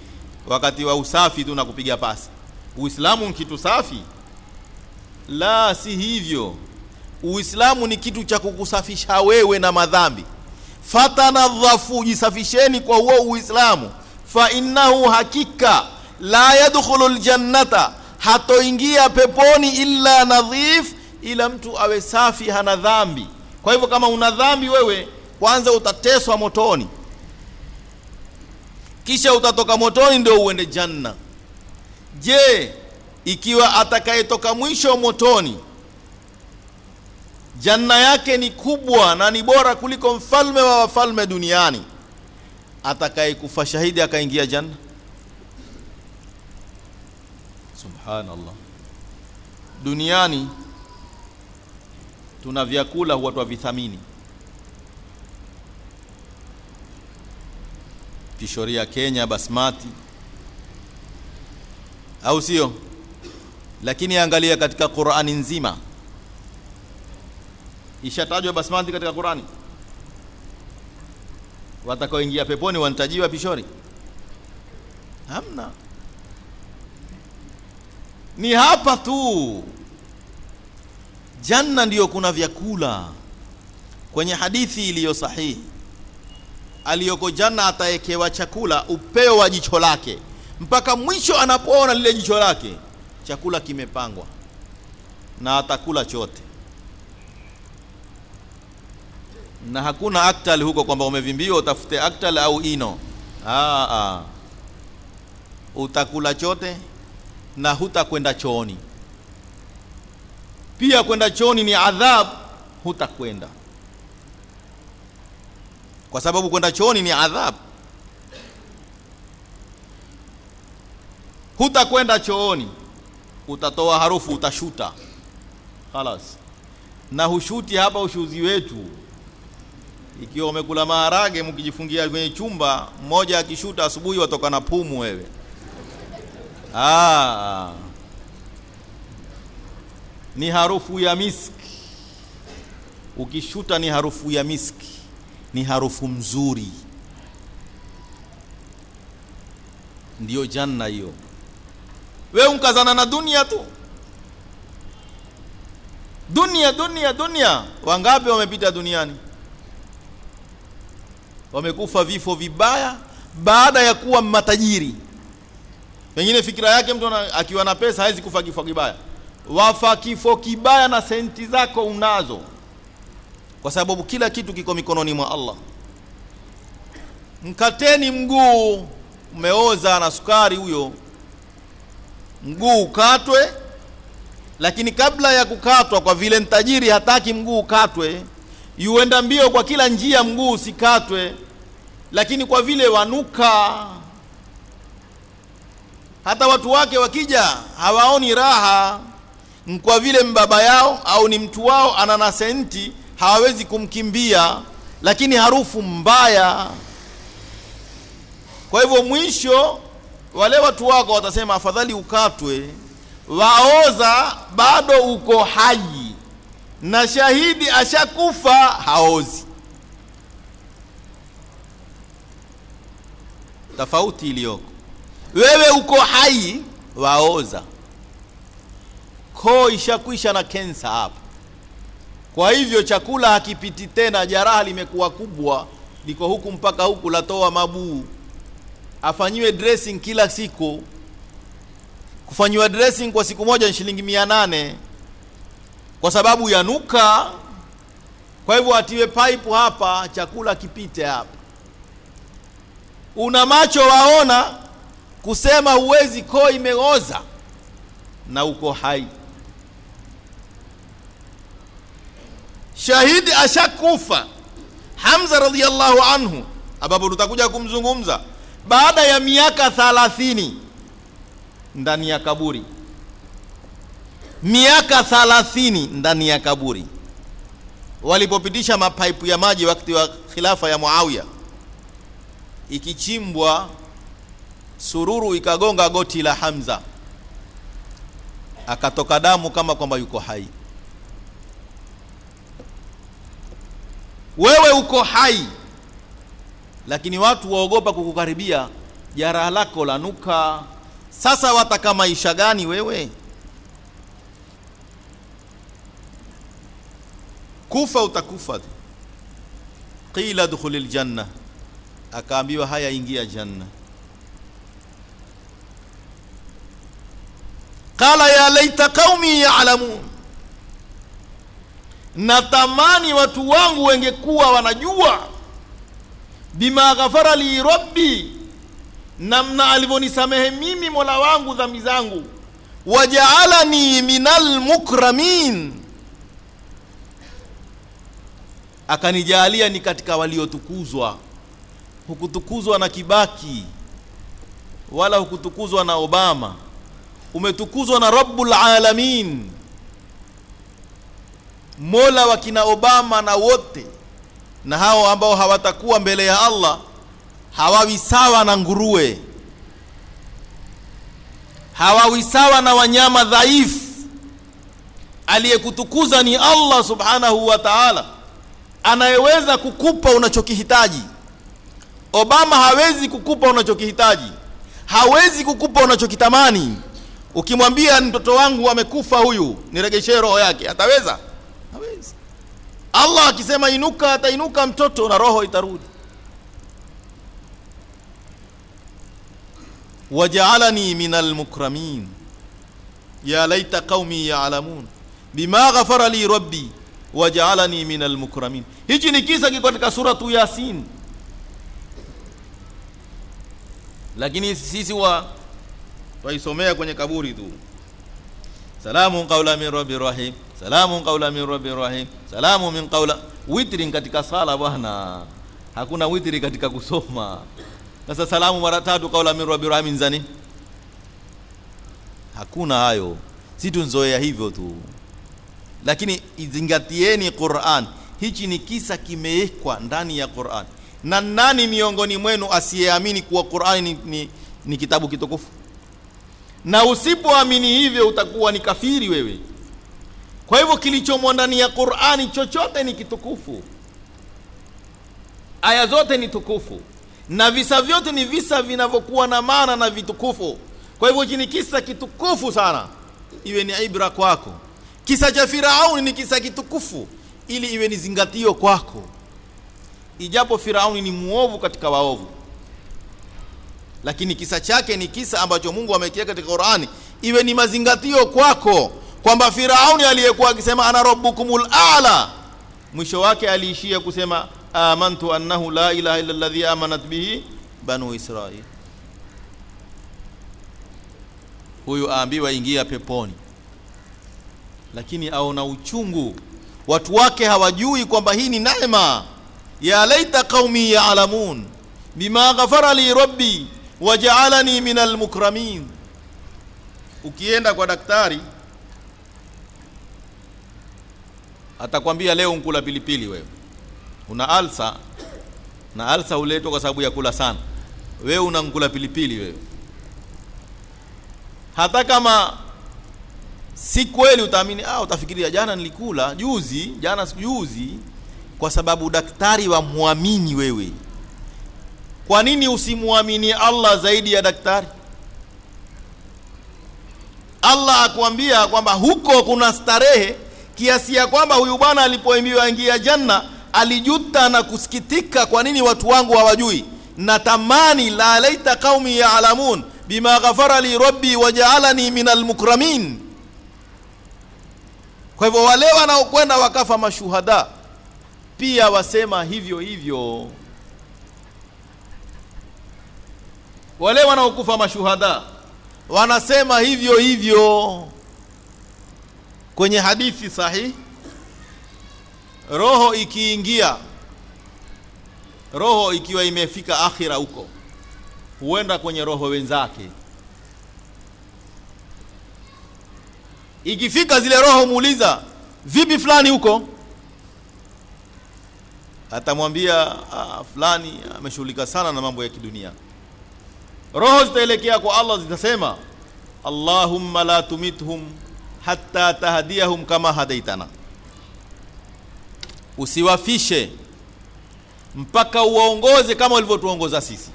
wakati wa usafi tu na kupiga pasi. Uislamu ni kitu safi? La si hivyo. Uislamu ni kitu cha kukusafisha wewe na madhambi. Fatanadhafu jisafisheni kwa huo uislamu. Fa innahu hakika la yadkhulu ljannata hatoingia peponi illa nadhif ila mtu awe safi hana dhambi. Kwa hivyo kama una dhambi wewe kwanza utateswa motoni kisha utatoka motoni ndio uende janna. Je ikiwa atakayetoka mwisho motoni janna yake ni kubwa na ni bora kuliko mfalme wa wafalme duniani atakayekufa shahidi akaingia janna? Subhanallah. Duniani tuna vyakula huwa twavithamini kishoria Kenya basmati. Au sio? Lakini angalia katika Qur'ani nzima. Ishatajwa basmati katika Qur'ani? Watakaoingia peponi wanatajiwa pishori hamna. Ni hapa tu. Janna ndiyo kuna vyakula. Kwenye hadithi iliyo sahihi aliyoko janna ataekewa chakula upeo wa jicho lake. Mpaka mwisho anapoona lile jicho lake chakula kimepangwa na atakula chote. Na hakuna aktal huko kwamba umevimbiwa utafute aktal au ino. Aa, aa. utakula chote na hutakwenda chooni. Pia kwenda chooni ni adhab hutakwenda kwa sababu kwenda chooni ni adhabu. hutakwenda chooni utatoa harufu utashuta. Halas na hushuti hapa ushuzi wetu. Ikiwa umekula maharage mkijifungia kwenye chumba mmoja akishuta asubuhi watoka na pumu wewe. Ah, ni harufu ya miski. Ukishuta ni harufu ya miski ni harufu mzuri. Ndiyo janna hiyo. We unkazana na dunia tu. Dunia dunia dunia. Wangapi wamepita duniani? Wamekufa vifo vibaya baada ya kuwa matajiri. Pengine fikira yake mtu akiwa na pesa hawezi kufa kifo kibaya. Wafa kifo kibaya na senti zako unazo kwa sababu kila kitu kiko mikononi mwa allah. Mkateni mguu umeoza na sukari huyo. Mguu ukatwe lakini kabla ya kukatwa kwa vile mtajiri hataki mguu ukatwe yuenda mbio kwa kila njia mguu usikatwe lakini kwa vile wanuka hata watu wake wakija hawaoni raha. Kwa vile mbaba yao au ni mtu wao ana na senti hawawezi kumkimbia lakini harufu mbaya. Kwa hivyo mwisho wale watu wako watasema afadhali ukatwe. Waoza bado uko hai. Na shahidi ashakufa haozi. Tofauti iliyoko. Wewe uko hai waoza. Koo ishakwisha na kensa hapa kwa hivyo chakula hakipiti tena jaraha limekuwa kubwa. Liko huku mpaka huku latoa mabuu. Afanyiwe dressing kila siku. Kufanyiwa dressing kwa siku moja ni shilingi mia nane. Kwa sababu ya nuka. Kwa hivyo atiwe pipe hapa chakula kipite hapa. Una macho waona kusema huwezi koo imeoza na uko hai shahidi ashakufa. Hamza radhiallahu anhu. Ambapo tutakuja kumzungumza. Baada ya miaka thalathini ndani ya kaburi. Miaka thalathini ndani ya kaburi. Walipopitisha mapaipu ya maji wakati wa khilafa ya muawiya. Ikichimbwa sururu ikagonga goti la hamza. Akatoka damu kama kwamba yuko hai wewe uko hai. Lakini watu waogopa kukukaribia. Jaraha lako lanuka. Sasa wataka maisha gani wewe? Kufa utakufa qila dkhuli ljanna akaambiwa haya ingia janna. Qala ya laita qaumi yalamun natamani watu wangu wengekuwa wanajua. Bima ghafara li rabbi. Namna alivyonisamehe mimi mola wangu dhambi zangu. Wajaalani minal mukramin. Akanijalia ni katika waliotukuzwa. Hukutukuzwa na kibaki wala hukutukuzwa na obama. Umetukuzwa na rabbul alamin mola wa kina obama na wote na hao ambao hawatakuwa mbele ya allah hawawi sawa na nguruwe. Hawawi sawa na wanyama dhaifu. Aliyekutukuza ni allah subhanahu wa taala anayeweza kukupa unachokihitaji. Obama hawezi kukupa unachokihitaji. Hawezi kukupa unachokitamani. Ukimwambia mtoto wangu amekufa huyu niregeshee roho yake. Ataweza allah akisema inuka atainuka mtoto na roho itarudi. Wajaalani min almukramin ya laita qaumi yalamun. Bima ghafara li rabbi wajaalani min almukramin hichi ni kisa kiko katika suratu yasin. Lakini sisi wa twaisomea kwenye kaburi tu. Salamu qaula min rabbi rahim salamun qaula min rabbi rahim. Salamu min qaula. Witri katika sala bwana. Hakuna witri katika kusoma. Sasa salamu mara tatu qaula min rabbi rahim zani hakuna hayo. Si tunzoea hivyo tu. Lakini izingatieni Qur'an. Hichi ni kisa kimewekwa ndani ya Qur'an. Na nani miongoni mwenu asiyeamini kuwa Qur'an ni, ni, ni kitabu kitukufu? Na usipoamini hivyo utakuwa ni kafiri wewe kwa hivyo kilichomo ndani ya Qur'ani chochote ni kitukufu. Aya zote ni tukufu. Na visa vyote ni visa vinavyokuwa na maana na vitukufu. Kwa hivyo hichi ni kisa kitukufu sana. Iwe ni ibra kwako. Kisa cha Firauni ni kisa kitukufu. Ili iwe ni zingatio kwako. Ijapo Firauni ni muovu katika waovu. Lakini kisa chake ni kisa ambacho mungu amekiweka katika qurani. Iwe ni mazingatio kwako kwamba firauni aliyekuwa akisema ana rabbukumul ala mwisho wake aliishia kusema amantu annahu la ilaha illa alladhi amanat bihi banu israil. Huyu aambiwa ingia peponi lakini aona uchungu. Watu wake hawajui kwamba hii ni neema. Ya laita qaumi yaalamun bima ghafara li rabbi wajaalani min almukramin ukienda kwa daktari atakwambia leo unkula pilipili wewe. Una alsa na alsa huletwa kwa sababu ya kula sana. Wewe unankula pilipili wewe. Hata kama si kweli utaamini ah, utafikiria jana nilikula juzi jana juzi kwa sababu daktari wamwamini wewe. Kwa nini usimwamini allah zaidi ya daktari? Allah akwambia kwamba huko kuna starehe kiasi ya kwamba huyu bwana alipoimbiwa ingia janna alijuta na kusikitika kwa nini watu wangu hawajui. Na tamani la laita qaumi yaalamun bima ghafara li rabbi wajaalani min almukramin kwa hivyo wale wanaokwenda wakafa mashuhada pia wasema hivyo hivyo. Wale wanaokufa mashuhada wanasema hivyo hivyo kwenye hadithi sahihi roho ikiingia roho ikiwa imefika akhira huko huenda kwenye roho wenzake. Ikifika zile roho muuliza vipi fulani huko? Atamwambia ah, fulani ameshughulika sana na mambo ya kidunia. Roho zitaelekea kwa allah zitasema allahumma la tumithum hatta tahdiyahum kama hadaitana. Usiwafishe mpaka uwaongoze kama ulivyotuongoza sisi.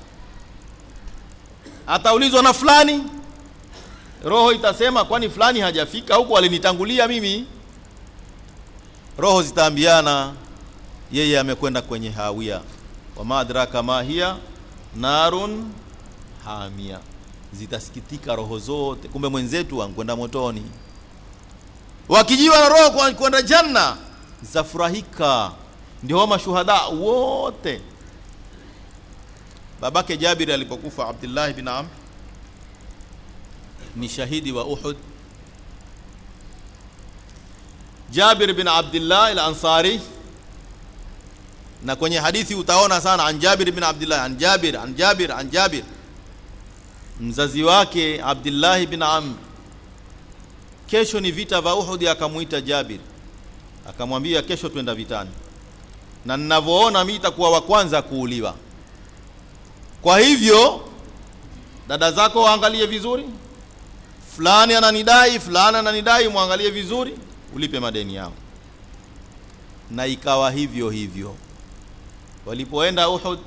Ataulizwa na fulani roho itasema kwani fulani hajafika huko, alinitangulia mimi. Roho zitaambiana yeye amekwenda kwenye hawia. Wama adraka ma hiya narun hamia. Zitasikitika roho zote. Kumbe mwenzetu ankwenda motoni wakijiwa na roho kwenda janna zitafurahika ndio mashuhada wote babake jabiri alipokufa abdillahi bin amr ni shahidi wa uhud jabir bin abdillah al ansari na kwenye hadithi utaona sana an jabir bin abdillah an jabir an jabir an jabir mzazi wake abdillahi bin amr kesho ni vita vya uhud akamuita jabir. Akamwambia kesho twenda vitani. Na ninavyoona mimi itakuwa wa kwanza kuuliwa. Kwa hivyo dada zako waangalie vizuri. Fulani ananidai fulani ananidai mwangalie vizuri ulipe madeni yao. Na ikawa hivyo hivyo. Walipoenda uhud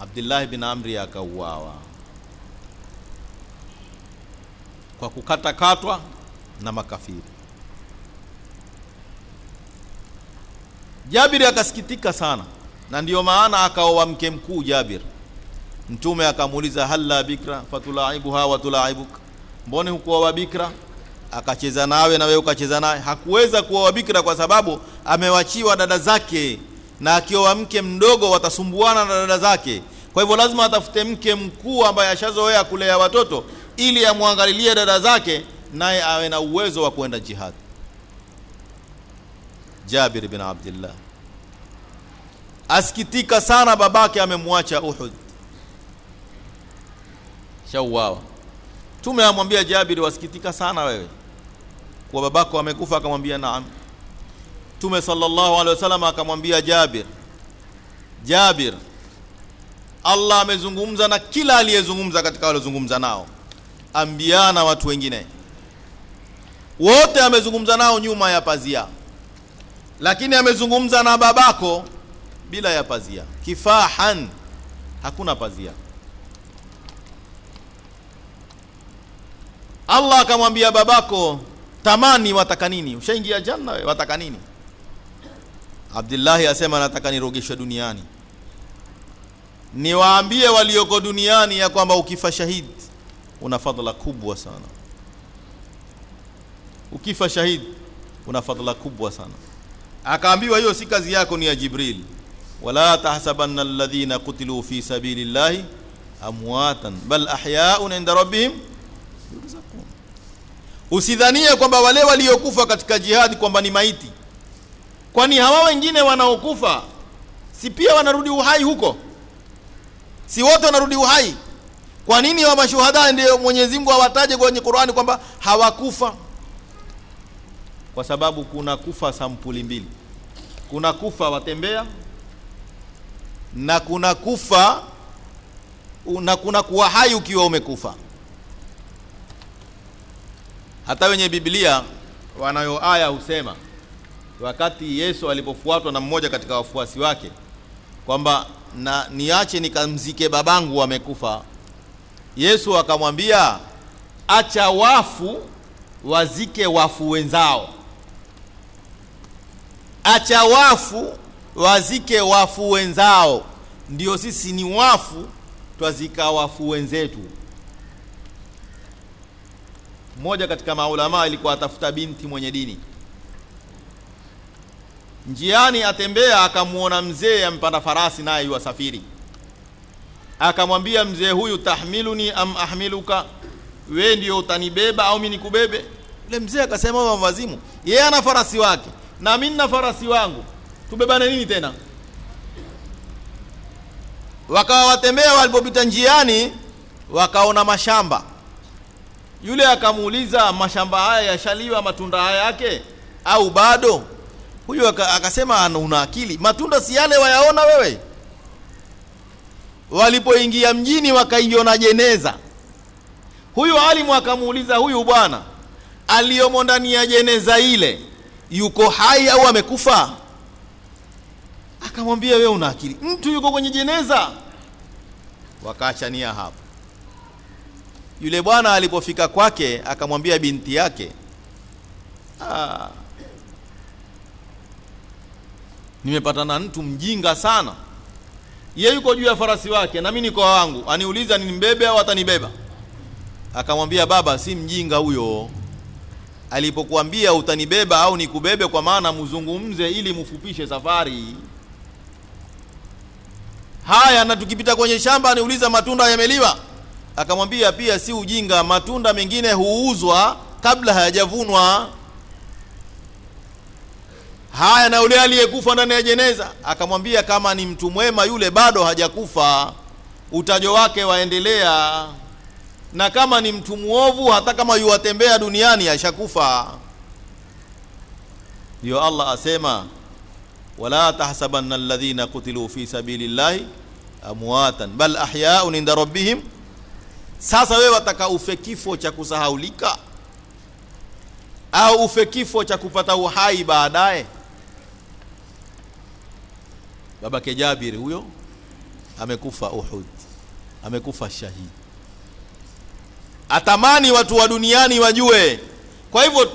Abdullah bin amri akauawa kwa kukatakatwa na makafiri. Jabiri akasikitika sana na ndiyo maana akaoa mke mkuu jabir. Mtume akamuuliza halla bikra fatulaibuha watulaibuka mbone hukuoa bikra? Akacheza nawe na wewe ukacheza naye. Hakuweza kuoa bikra kwa sababu amewachiwa dada zake na akioa mke mdogo watasumbuana na dada zake. Kwa hivyo lazima atafute mke mkuu ambaye ashazoea kulea watoto ili amwangalilie dada zake naye awe na uwezo wa kwenda jihad. Jabir bin Abdullah asikitika sana babake amemwacha uhud. Shauawa tume amwambia jabiri wasikitika sana wewe. Kwa babako amekufa akamwambia naam. Tume sallallahu alaihi wasallam akamwambia jabir jabir allah amezungumza na kila aliyezungumza katika waliozungumza nao ambia na watu wengine. Wote amezungumza nao nyuma ya pazia. Lakini amezungumza na babako bila ya pazia. Kifahan hakuna pazia. Allah akamwambia babako tamani wataka nini? Ushaingia janna we wataka nini? Abdullahi asema nataka nirogeshwe duniani. Niwaambie walioko duniani ya kwamba ukifa shahidi una fadhila kubwa sana. Ukifa shahidi una fadhila kubwa sana. Akaambiwa hiyo si kazi yako ni ya jibril. Wala tahsabanna alladhina qutilu fi sabilillahi amwatan bal ahyaun inda rabbihim usidhanie kwamba wale waliokufa katika jihadi kwamba ni maiti. Kwani hawa wengine wanaokufa si pia wanarudi uhai huko? Si wote wanarudi uhai kwa nini wa mashuhada ndio Mwenyezi Mungu awataje kwenye Qur'ani kwamba hawakufa? Kwa sababu kuna kufa sampuli mbili. Kuna kufa watembea na kuna kufa na kuna kuwa hai ukiwa umekufa. Hata wenye Biblia wanayo aya husema wakati Yesu alipofuatwa na mmoja katika wafuasi wake kwamba na niache nikamzike babangu amekufa Yesu akamwambia acha wafu wazike wafu wenzao. Acha wafu wazike wafu wenzao. Ndio sisi ni wafu twazika wafu wenzetu. Mmoja katika maulamaa alikuwa atafuta binti mwenye dini. Njiani atembea akamwona mzee ampanda farasi naye yuwasafiri akamwambia mzee huyu tahmiluni am ahmiluka? We ndio utanibeba au mimi nikubebe? Yule mzee akasema mama wazimu yeye ana farasi wake na mimi na farasi wangu. Tubebane nini tena? Wakawa watembea walipopita njiani wakaona mashamba. Yule akamuuliza mashamba haya yashaliwa matunda haya yake au bado? Huyu akasema una akili. Matunda si yale wayaona wewe walipoingia mjini wakaiona jeneza. Huyu alimu akamuuliza huyu bwana aliyomo ndani ya jeneza ile yuko hai au amekufa? Akamwambia wewe una akili. Mtu yuko kwenye jeneza. Wakaachania hapo. Yule bwana alipofika kwake akamwambia binti yake ah, nimepatana na mtu mjinga sana ye yuko juu ya farasi wake na mimi niko wangu. Aniuliza nimbebe au atanibeba? Akamwambia baba si mjinga huyo. Alipokuambia utanibeba au nikubebe kwa maana muzungumze ili mufupishe safari. Haya na tukipita kwenye shamba aniuliza matunda yameliwa? Akamwambia pia si ujinga matunda mengine huuzwa kabla hayajavunwa haya na yule aliyekufa ndani ya jeneza akamwambia kama ni mtu mwema yule bado hajakufa utajo wake waendelea. Na kama ni mtu mwovu, hata kama yuwatembea duniani ashakufa. Ndio Allah asema wala tahsabanna alladhina kutilu fi sabili sabilillahi amwatan bal ahyaun inda rabbihim. Sasa wewe wataka ufe kifo cha kusahaulika? Au ufe kifo cha kupata uhai baadaye babake Jabir huyo amekufa Uhud amekufa shahidi. Atamani watu wa duniani wajue. Kwa hivyo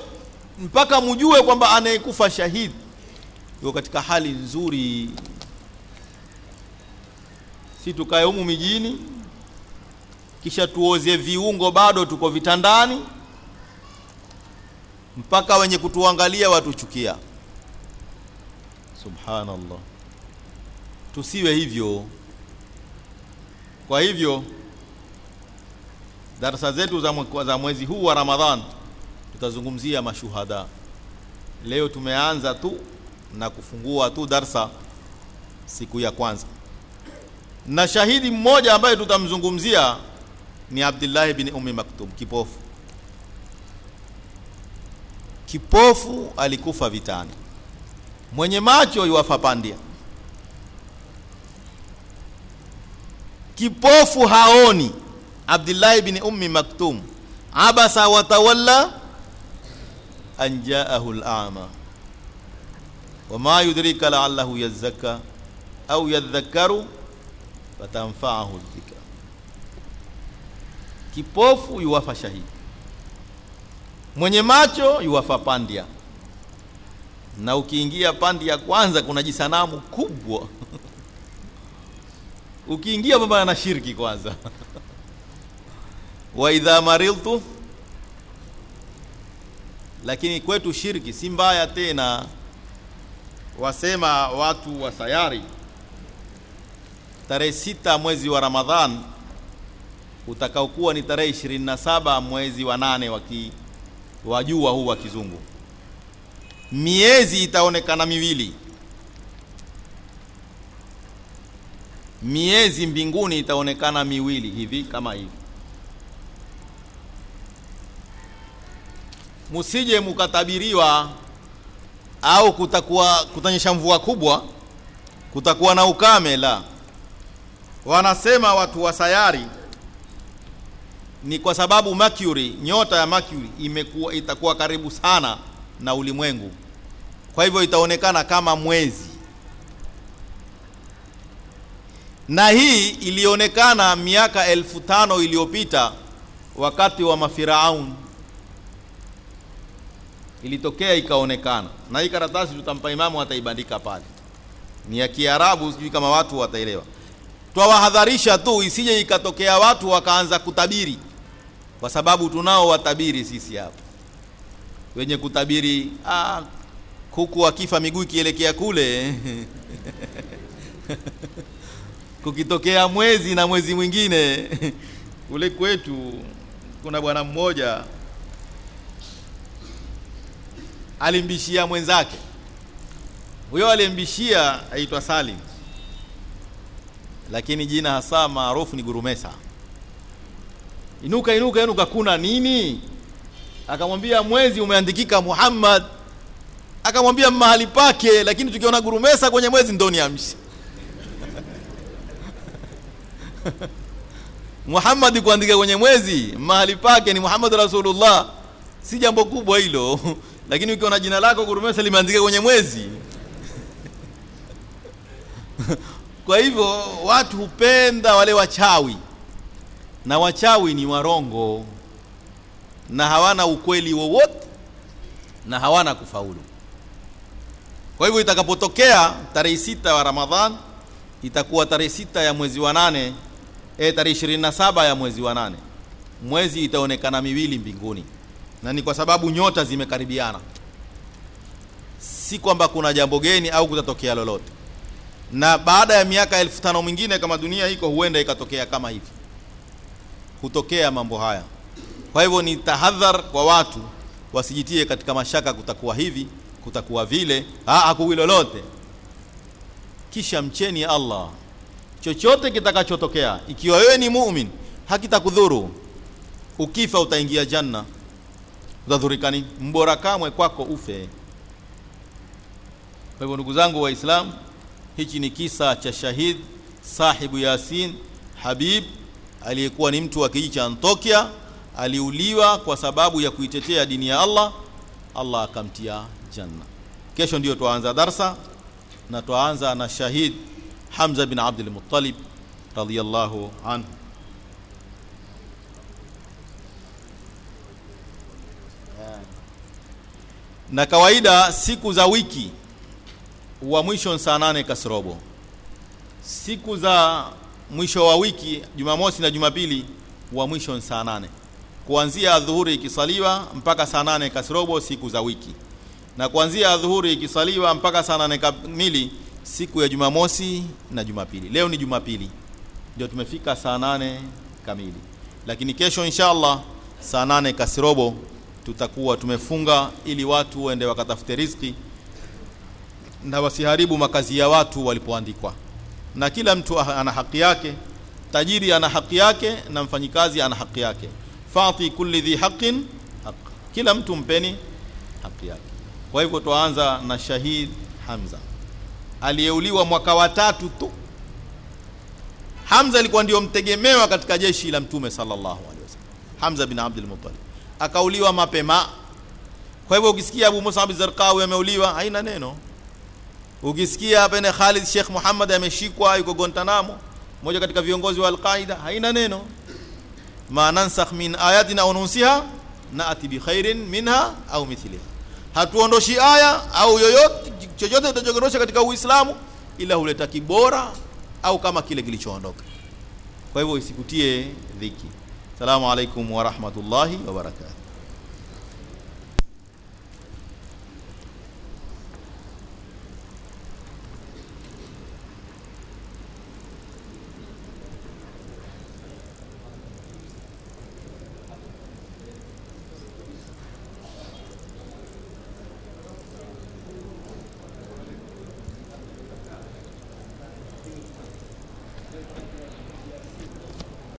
mpaka mjue kwamba anayekufa shahidi yuko katika hali nzuri. Si tukae humu mijini kisha tuoze viungo bado tuko vitandani mpaka wenye kutuangalia watuchukia. Subhanallah tusiwe hivyo. Kwa hivyo darasa zetu za, mwezi huu wa Ramadhan tutazungumzia mashuhada. Leo tumeanza tu na kufungua tu darsa siku ya kwanza. Na shahidi mmoja ambaye tutamzungumzia ni Abdullah bin Ummi Maktum kipofu. Kipofu alikufa vitani. Mwenye macho yuwafa pandia kipofu haoni. Abdullah bin Ummi Maktum. Abasa wa tawalla an jaahu al-a'ma. Wama yudrika la'allahu yazakka au yadhakkaru fatanfa'ahu dhikra. Kipofu yuwafa shahidi. Mwenye macho yuwafa pandia. Na ukiingia pandi ya kwanza kuna jisanamu kubwa ukiingia pambana na shirki kwanza. Wa idha maridtu lakini kwetu shirki si mbaya tena. Wasema watu wa sayari tarehe sita mwezi wa ramadhan utakaokuwa ni tarehe 27 mwezi wa nane waki wa jua huu wa kizungu. Miezi itaonekana miwili miezi mbinguni itaonekana miwili hivi kama hivi. Musije mukatabiriwa au kutakuwa kutanyesha mvua kubwa kutakuwa na ukame la. Wanasema watu wa sayari ni kwa sababu Mercury, nyota ya Mercury imekuwa itakuwa karibu sana na ulimwengu, kwa hivyo itaonekana kama mwezi, na hii ilionekana miaka elfu tano iliyopita wakati wa mafiraun. Ilitokea ikaonekana, na hii karatasi tutampa imamu, ataibandika pale, ni ya Kiarabu, sijui kama watu wataelewa. Twawahadharisha tu isije ikatokea watu wakaanza kutabiri. Kwa sababu tunao watabiri sisi hapa. Wenye kutabiri ah, kuku akifa miguu ikielekea kule kukitokea mwezi na mwezi mwingine kule kwetu kuna bwana mmoja alimbishia mwenzake. Huyo alimbishia aitwa Salim lakini jina hasa maarufu ni Gurumesa. Inuka inuka inuka kuna nini? Akamwambia mwezi umeandikika Muhammad. Akamwambia mahali pake lakini tukiona gurumesa kwenye mwezi ndo niamshi Muhammad kuandika kwenye mwezi mahali pake ni Muhammad Rasulullah. Si jambo kubwa hilo lakini ukiona jina lako gurumesa limeandika kwenye mwezi. Kwa hivyo watu hupenda wale wachawi. Na wachawi ni warongo. Na hawana ukweli wowote na hawana kufaulu. Kwa hivyo itakapotokea tarehe sita wa Ramadhan itakuwa tarehe sita ya mwezi wa nane e, tarehe ishirini na saba ya mwezi wa nane mwezi itaonekana miwili mbinguni, na ni kwa sababu nyota zimekaribiana, si kwamba kuna jambo geni au kutatokea lolote. Na baada ya miaka elfu tano mwingine kama dunia iko, huenda ikatokea kama hivi hutokea mambo haya. Kwa hivyo ni tahadhar kwa watu wasijitie katika mashaka, kutakuwa hivi, kutakuwa vile, hakuwi lolote. Kisha mcheni Allah, chochote kitakachotokea, ikiwa wewe ni mumin, hakitakudhuru. Ukifa utaingia janna, utadhurikani? Mbora kamwe kwako ufe. Kwa hivyo ndugu zangu Waislamu, hichi ni kisa cha shahid sahibu Yasin Habib aliyekuwa ni mtu wa kijiji cha Antokia, aliuliwa kwa sababu ya kuitetea dini ya Allah, Allah akamtia janna. Kesho ndiyo twaanza darsa na twaanza na shahid Hamza bin Abdul Muttalib radhiyallahu anhu. Na kawaida siku za wiki wa mwisho saa nane kasrobo, siku za mwisho wa wiki Jumamosi na Jumapili wa mwisho saa nane. Kuanzia adhuhuri ikisaliwa mpaka saa nane kasrobo siku za wiki, na kuanzia adhuhuri ikisaliwa mpaka saa nane kamili siku ya Jumamosi na Jumapili. Leo ni Jumapili ndio tumefika saa nane kamili, lakini kesho inshallah saa nane kasirobo tutakuwa tumefunga ili watu waende wakatafute riziki na wasiharibu makazi ya watu walipoandikwa na kila mtu ana haki yake. Tajiri ana haki yake na mfanyikazi ana haki yake. Fati kulli dhi haqqin haq, kila mtu mpeni haki yake. Kwa hivyo tuanza na shahid Hamza aliyeuliwa mwaka wa tatu tu. Hamza alikuwa ndio mtegemewa katika jeshi la Mtume sallallahu alaihi wasallam, Hamza bin Abdul Muttalib akauliwa mapema. Kwa hivyo ukisikia Abu Musab Zarqawi ameuliwa haina neno ukisikia hapa ene Khalid Sheikh Muhammad ameshikwa yuko Guantanamo, mmoja katika viongozi wa Al-Qaida, haina neno. ma nansakh min ayatina au nunsiha naati bi khairin minha au mithliha, hatuondoshi aya au yoyote chochote tutachokondosha katika Uislamu ila huleta kibora au kama kile kilichoondoka. Kwa hivyo isikutie dhiki. Salamu alaikum wa rahmatullahi wa barakatuh